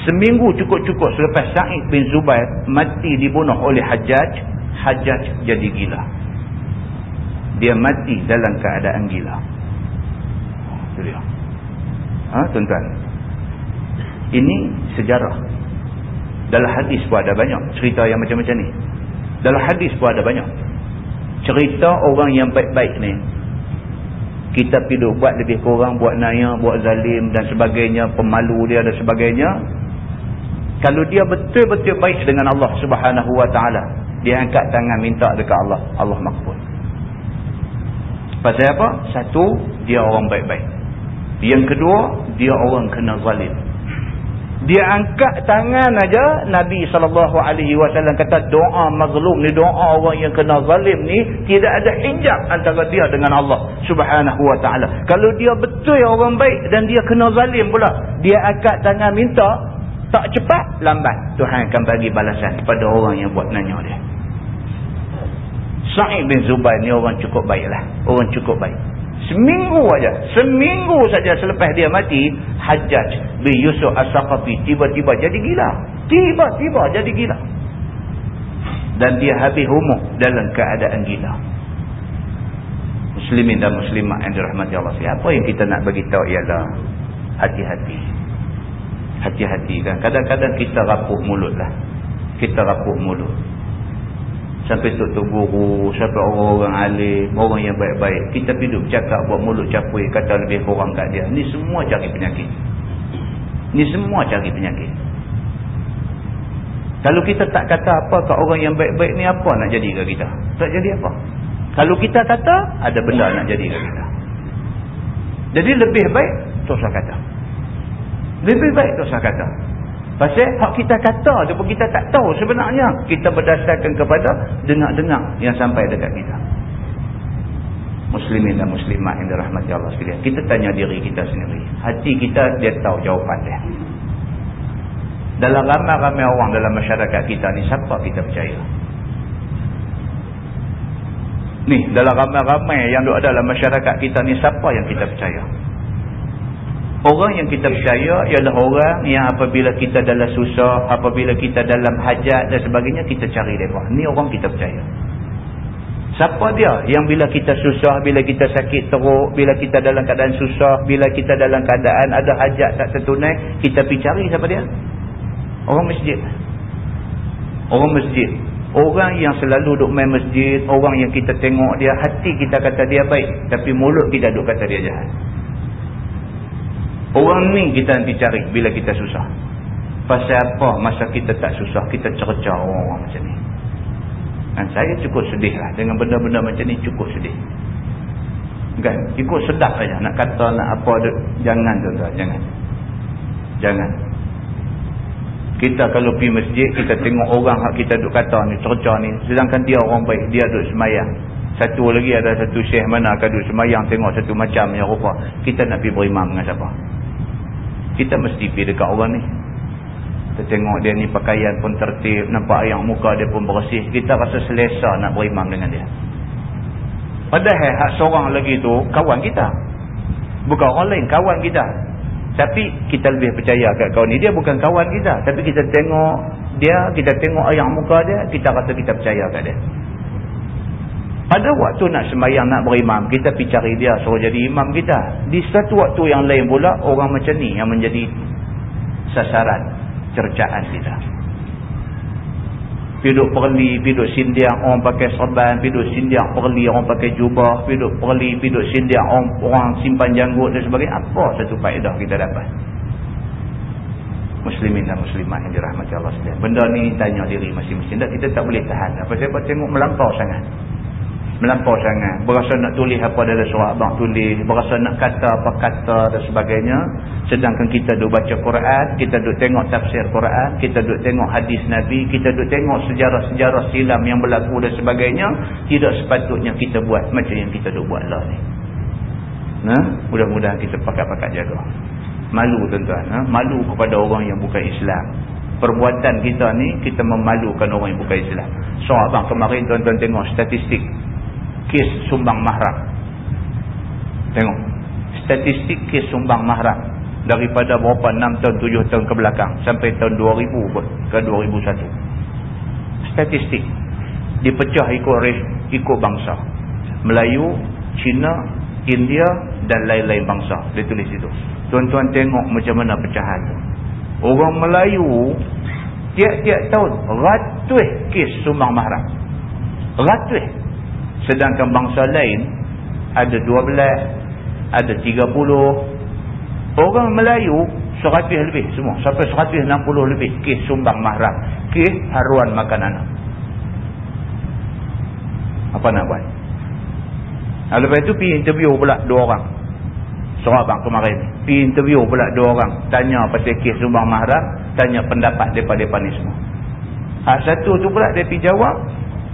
Seminggu cukup-cukup selepas Sa'id bin Zubair mati dibunuh oleh hajaj. Hajaj jadi gila. Dia mati dalam keadaan gila. Itu dia. Ha, tuan-tuan. Ini sejarah. Dalam hadis pun ada banyak cerita yang macam-macam ni. Dalam hadis pun ada banyak. Cerita orang yang baik-baik ni kita pergi buat lebih kurang buat naya, buat zalim dan sebagainya, pemalu dia dan sebagainya. Kalau dia betul-betul baik dengan Allah Subhanahu Wa Taala, dia angkat tangan minta dekat Allah, Allah makbul. Pasal apa? Satu, dia orang baik-baik. Yang kedua, dia orang kena zalim. Dia angkat tangan aja Nabi SAW kata doa mazlum ni doa orang yang kena zalim ni tidak ada hijab antara dia dengan Allah subhanahu wa ta'ala. Kalau dia betul orang baik dan dia kena zalim pula dia angkat tangan minta tak cepat lambat. Tuhan akan bagi balasan kepada orang yang buat nanya dia. Sa'id bin Zubair ni orang cukup baik lah orang cukup baik Seminggu aja, Seminggu saja selepas dia mati, Hajjaj bin Yusuf As-Saqafi tiba-tiba jadi gila. Tiba-tiba jadi gila. Dan dia habis umur dalam keadaan gila. Muslimin dan muslimat yang dirahmati Allah. Apa yang kita nak bagi tahu ialah hati-hati. Hati-hati kan. Kadang-kadang kita rapuh mulut lah. Kita rapuh mulut sampai tok guru, sampai orang-orang alim, orang yang baik-baik. Kita hidup cakap buat mulut capui, kata lebih kurang kat dia. Ni semua cari penyakit. Ni semua cari penyakit. Kalau kita tak kata apa kat orang yang baik-baik ni, apa nak jadi ke kita? Tak jadi apa? Kalau kita kata, ada benda nak jadi ke kita. Jadi lebih baik, tak usah kata. Lebih baik tak usah kata. Pasal hak kita kata ataupun kita tak tahu sebenarnya. Kita berdasarkan kepada dengar-dengar yang sampai dekat kita. Muslimin dan muslimat yang dirahmati Allah sekalian. Kita tanya diri kita sendiri. Hati kita dia tahu jawapan dia. Dalam ramai-ramai orang dalam masyarakat kita ni siapa kita percaya? Ni dalam ramai-ramai yang ada dalam masyarakat kita ni siapa yang kita percaya? Orang yang kita percaya ialah orang yang apabila kita dalam susah, apabila kita dalam hajat dan sebagainya, kita cari mereka. Ni orang kita percaya. Siapa dia yang bila kita susah, bila kita sakit teruk, bila kita dalam keadaan susah, bila kita dalam keadaan ada hajat tak tertunai, kita pergi cari siapa dia? Orang masjid. Orang masjid. Orang yang selalu duduk main masjid, orang yang kita tengok dia, hati kita kata dia baik. Tapi mulut kita duduk kata dia jahat. Orang ni kita nanti cari bila kita susah. Pasal apa masa kita tak susah, kita cerca orang-orang macam ni. Dan saya cukup sedih lah dengan benda-benda macam ni cukup sedih. Kan? Ikut sedap saja nak kata nak apa. Jangan tuan-tuan, jangan. Jangan. Kita kalau pergi masjid, kita tengok orang kita duduk kata ni, cerca ni. Sedangkan dia orang baik, dia duduk semayang. Satu lagi ada satu syekh mana akan duduk semayang tengok satu macam yang rupa. Kita nak pergi berimam dengan siapa? Kita mesti pergi dekat orang ni. Kita tengok dia ni pakaian pun tertib nampak ayam muka dia pun bersih. Kita rasa selesa nak berimam dengan dia. Padahal hak seorang lagi tu kawan kita. Bukan orang lain kawan kita. Tapi kita lebih percaya kat kawan ni. Dia bukan kawan kita. Tapi kita tengok dia kita tengok ayam muka dia kita rasa kita percaya kat dia pada waktu nak sembahyang nak berimam, kita pergi cari dia suruh jadi imam kita. Di satu waktu yang lain pula, orang macam ni yang menjadi sasaran cercaan kita. Piduk perli, piduk sindiang, orang pakai serban, piduk sindiang perli, orang pakai jubah, piduk perli, piduk sindiang, orang, orang simpan janggut dan sebagainya. Apa satu faedah kita dapat? Muslimin dan muslimat yang dirahmati Allah sekalian. Benda ni tanya diri masing-masing. Kita tak boleh tahan. Apa sebab tengok melampau sangat melampau sangat. Berasa nak tulis apa dalam surat abang tulis berasa nak kata apa kata dan sebagainya. Sedangkan kita duk baca Quran kita duk tengok tafsir Quran kita duk tengok hadis Nabi kita duk tengok sejarah-sejarah silam yang berlaku dan sebagainya tidak sepatutnya kita buat macam yang kita duk buat lah ni. Nah, mudah-mudahan kita pakat-pakat jaga. Malu tuan-tuan ha? malu kepada orang yang bukan Islam. Perbuatan kita ni kita memalukan orang yang bukan Islam. So abang kemarin tuan-tuan tengok statistik kes sumbang mahram. Tengok. Statistik kes sumbang mahram. Daripada berapa 6 tahun, 7 tahun ke belakang. Sampai tahun 2000 pun. Ke 2001. Statistik. Dipecah ikut race, ikut bangsa. Melayu, Cina, India dan lain-lain bangsa. Dia tulis itu. Tuan-tuan tengok macam mana pecahan tu. Orang Melayu, tiap-tiap tahun, ratus kes sumbang mahram. Ratus. Sedangkan bangsa lain ada 12, ada 30. Orang Melayu 100 lebih semua. Sampai 160 lebih kes sumbang mahram. Kes haruan makan anak. Apa nak buat? Lepas itu pergi interview pula dua orang. Serabang kemarin. Pergi interview pula dua orang. Tanya pasal kes sumbang mahram. Tanya pendapat daripada-daripada ni semua. Ha, satu tu pula dia pergi jawab.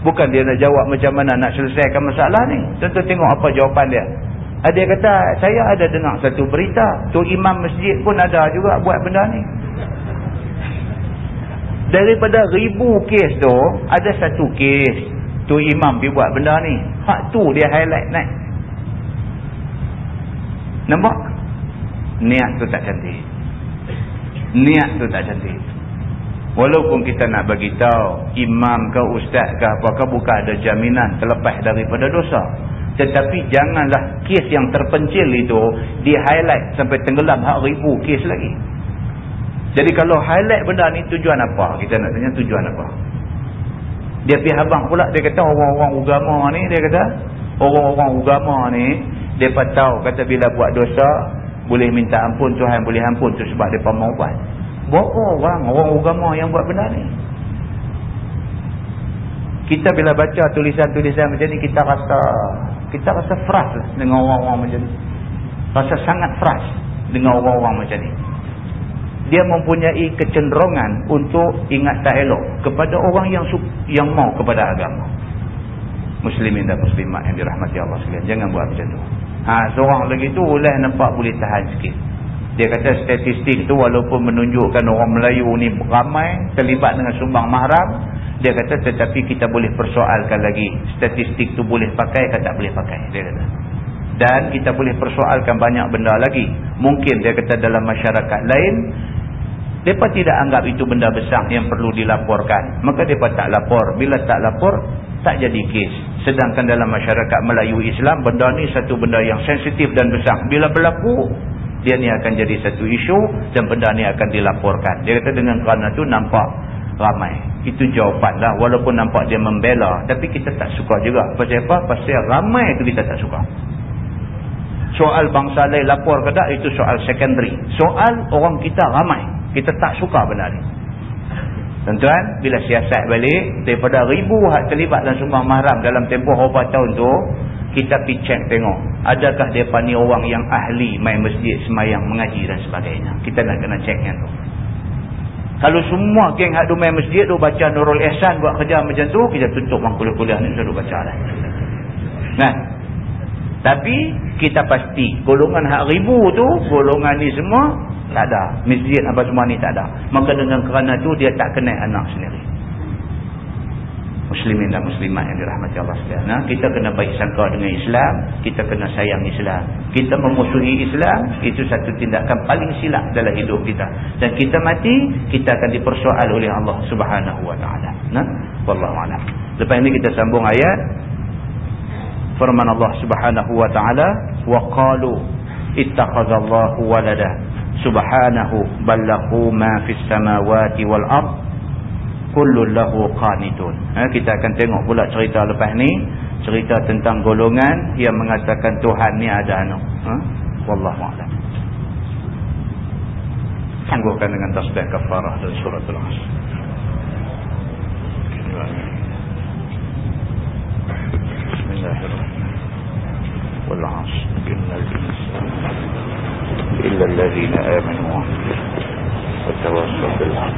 Bukan dia nak jawab macam mana nak selesaikan masalah ni. Tentu tengok apa jawapan dia. Ha, dia kata, saya ada dengar satu berita. Tu imam masjid pun ada juga buat benda ni. Daripada ribu kes tu, ada satu kes. Tu imam pergi buat benda ni. Hak tu dia highlight naik. Nampak? Niat tu tak cantik. Niat tu tak cantik. Walaupun kita nak bagi tahu imam ke ustaz ke apakah bukan ada jaminan terlepas daripada dosa. Tetapi janganlah kes yang terpencil itu di highlight sampai tenggelam hak ribu kes lagi. Jadi kalau highlight benda ni tujuan apa? Kita nak tanya tujuan apa? Dia pergi habang pula dia kata orang-orang agama ni dia kata orang-orang agama ni mereka tahu kata bila buat dosa boleh minta ampun Tuhan boleh ampun tu sebab mereka mau buat. Berapa orang orang agama yang buat benda ni? Kita bila baca tulisan-tulisan macam ni kita rasa kita rasa frust lah dengan orang-orang macam ni. Rasa sangat frust dengan orang-orang macam ni. Dia mempunyai kecenderungan untuk ingat tak elok kepada orang yang yang mau kepada agama. Muslimin dan muslimat yang dirahmati Allah sekalian. Jangan buat macam tu. Ha, seorang lagi tu boleh nampak boleh tahan sikit. Dia kata statistik tu walaupun menunjukkan orang Melayu ni ramai terlibat dengan sumbang mahram. Dia kata tetapi kita boleh persoalkan lagi. Statistik tu boleh pakai ke tak boleh pakai. Dia kata. Dan kita boleh persoalkan banyak benda lagi. Mungkin dia kata dalam masyarakat lain. Mereka tidak anggap itu benda besar yang perlu dilaporkan. Maka mereka tak lapor. Bila tak lapor, tak jadi kes. Sedangkan dalam masyarakat Melayu Islam, benda ni satu benda yang sensitif dan besar. Bila berlaku, dia ni akan jadi satu isu dan benda ni akan dilaporkan. Dia kata dengan kerana tu nampak ramai. Itu jawapan lah. Walaupun nampak dia membela, tapi kita tak suka juga. Pasal apa? Pasal ramai itu kita tak suka. Soal bangsa lain lapor ke tak, itu soal secondary. Soal orang kita ramai. Kita tak suka benda ni. Tuan-tuan, bila siasat balik, daripada ribu hak terlibat dalam sumbang mahram dalam tempoh beberapa tahun tu, kita pergi cek tengok. Adakah mereka ni orang yang ahli main masjid, semayang, mengaji dan sebagainya. Kita nak kena cek yang tu. Kalau semua geng hak main masjid tu baca Nurul Ihsan buat kerja macam tu, kita tutup orang kuliah-kuliah ni sudah baca lah. Nah, tapi kita pasti golongan hak ribu tu, golongan ni semua tak ada. Masjid apa semua ni tak ada. Maka dengan kerana tu dia tak kenal anak sendiri. Muslimin dan muslimat yang dirahmati Allah sekalian. Nah, kita kena baik sangka dengan Islam, kita kena sayang Islam. Kita memusuhi Islam, itu satu tindakan paling silap dalam hidup kita. Dan kita mati, kita akan dipersoal oleh Allah Subhanahu wa taala. Nah, wallahu a'lam. Lepas ini kita sambung ayat firman Allah Subhanahu wa taala, "Wa qalu ittakhadallahu walada." subhanahu ballahu ma fis samawati wal ard kullu lahu qanitun ha, kita akan tengok pula cerita lepas ni cerita tentang golongan yang mengatakan Tuhan ni ada anu ha wallahu a'lam sangguhkan dengan tasbih kafarah dan surah al-asr Bismillahirrahmanirrahim wal 'asr innal insana إلا الذين آمنوا وتواصوا بالحق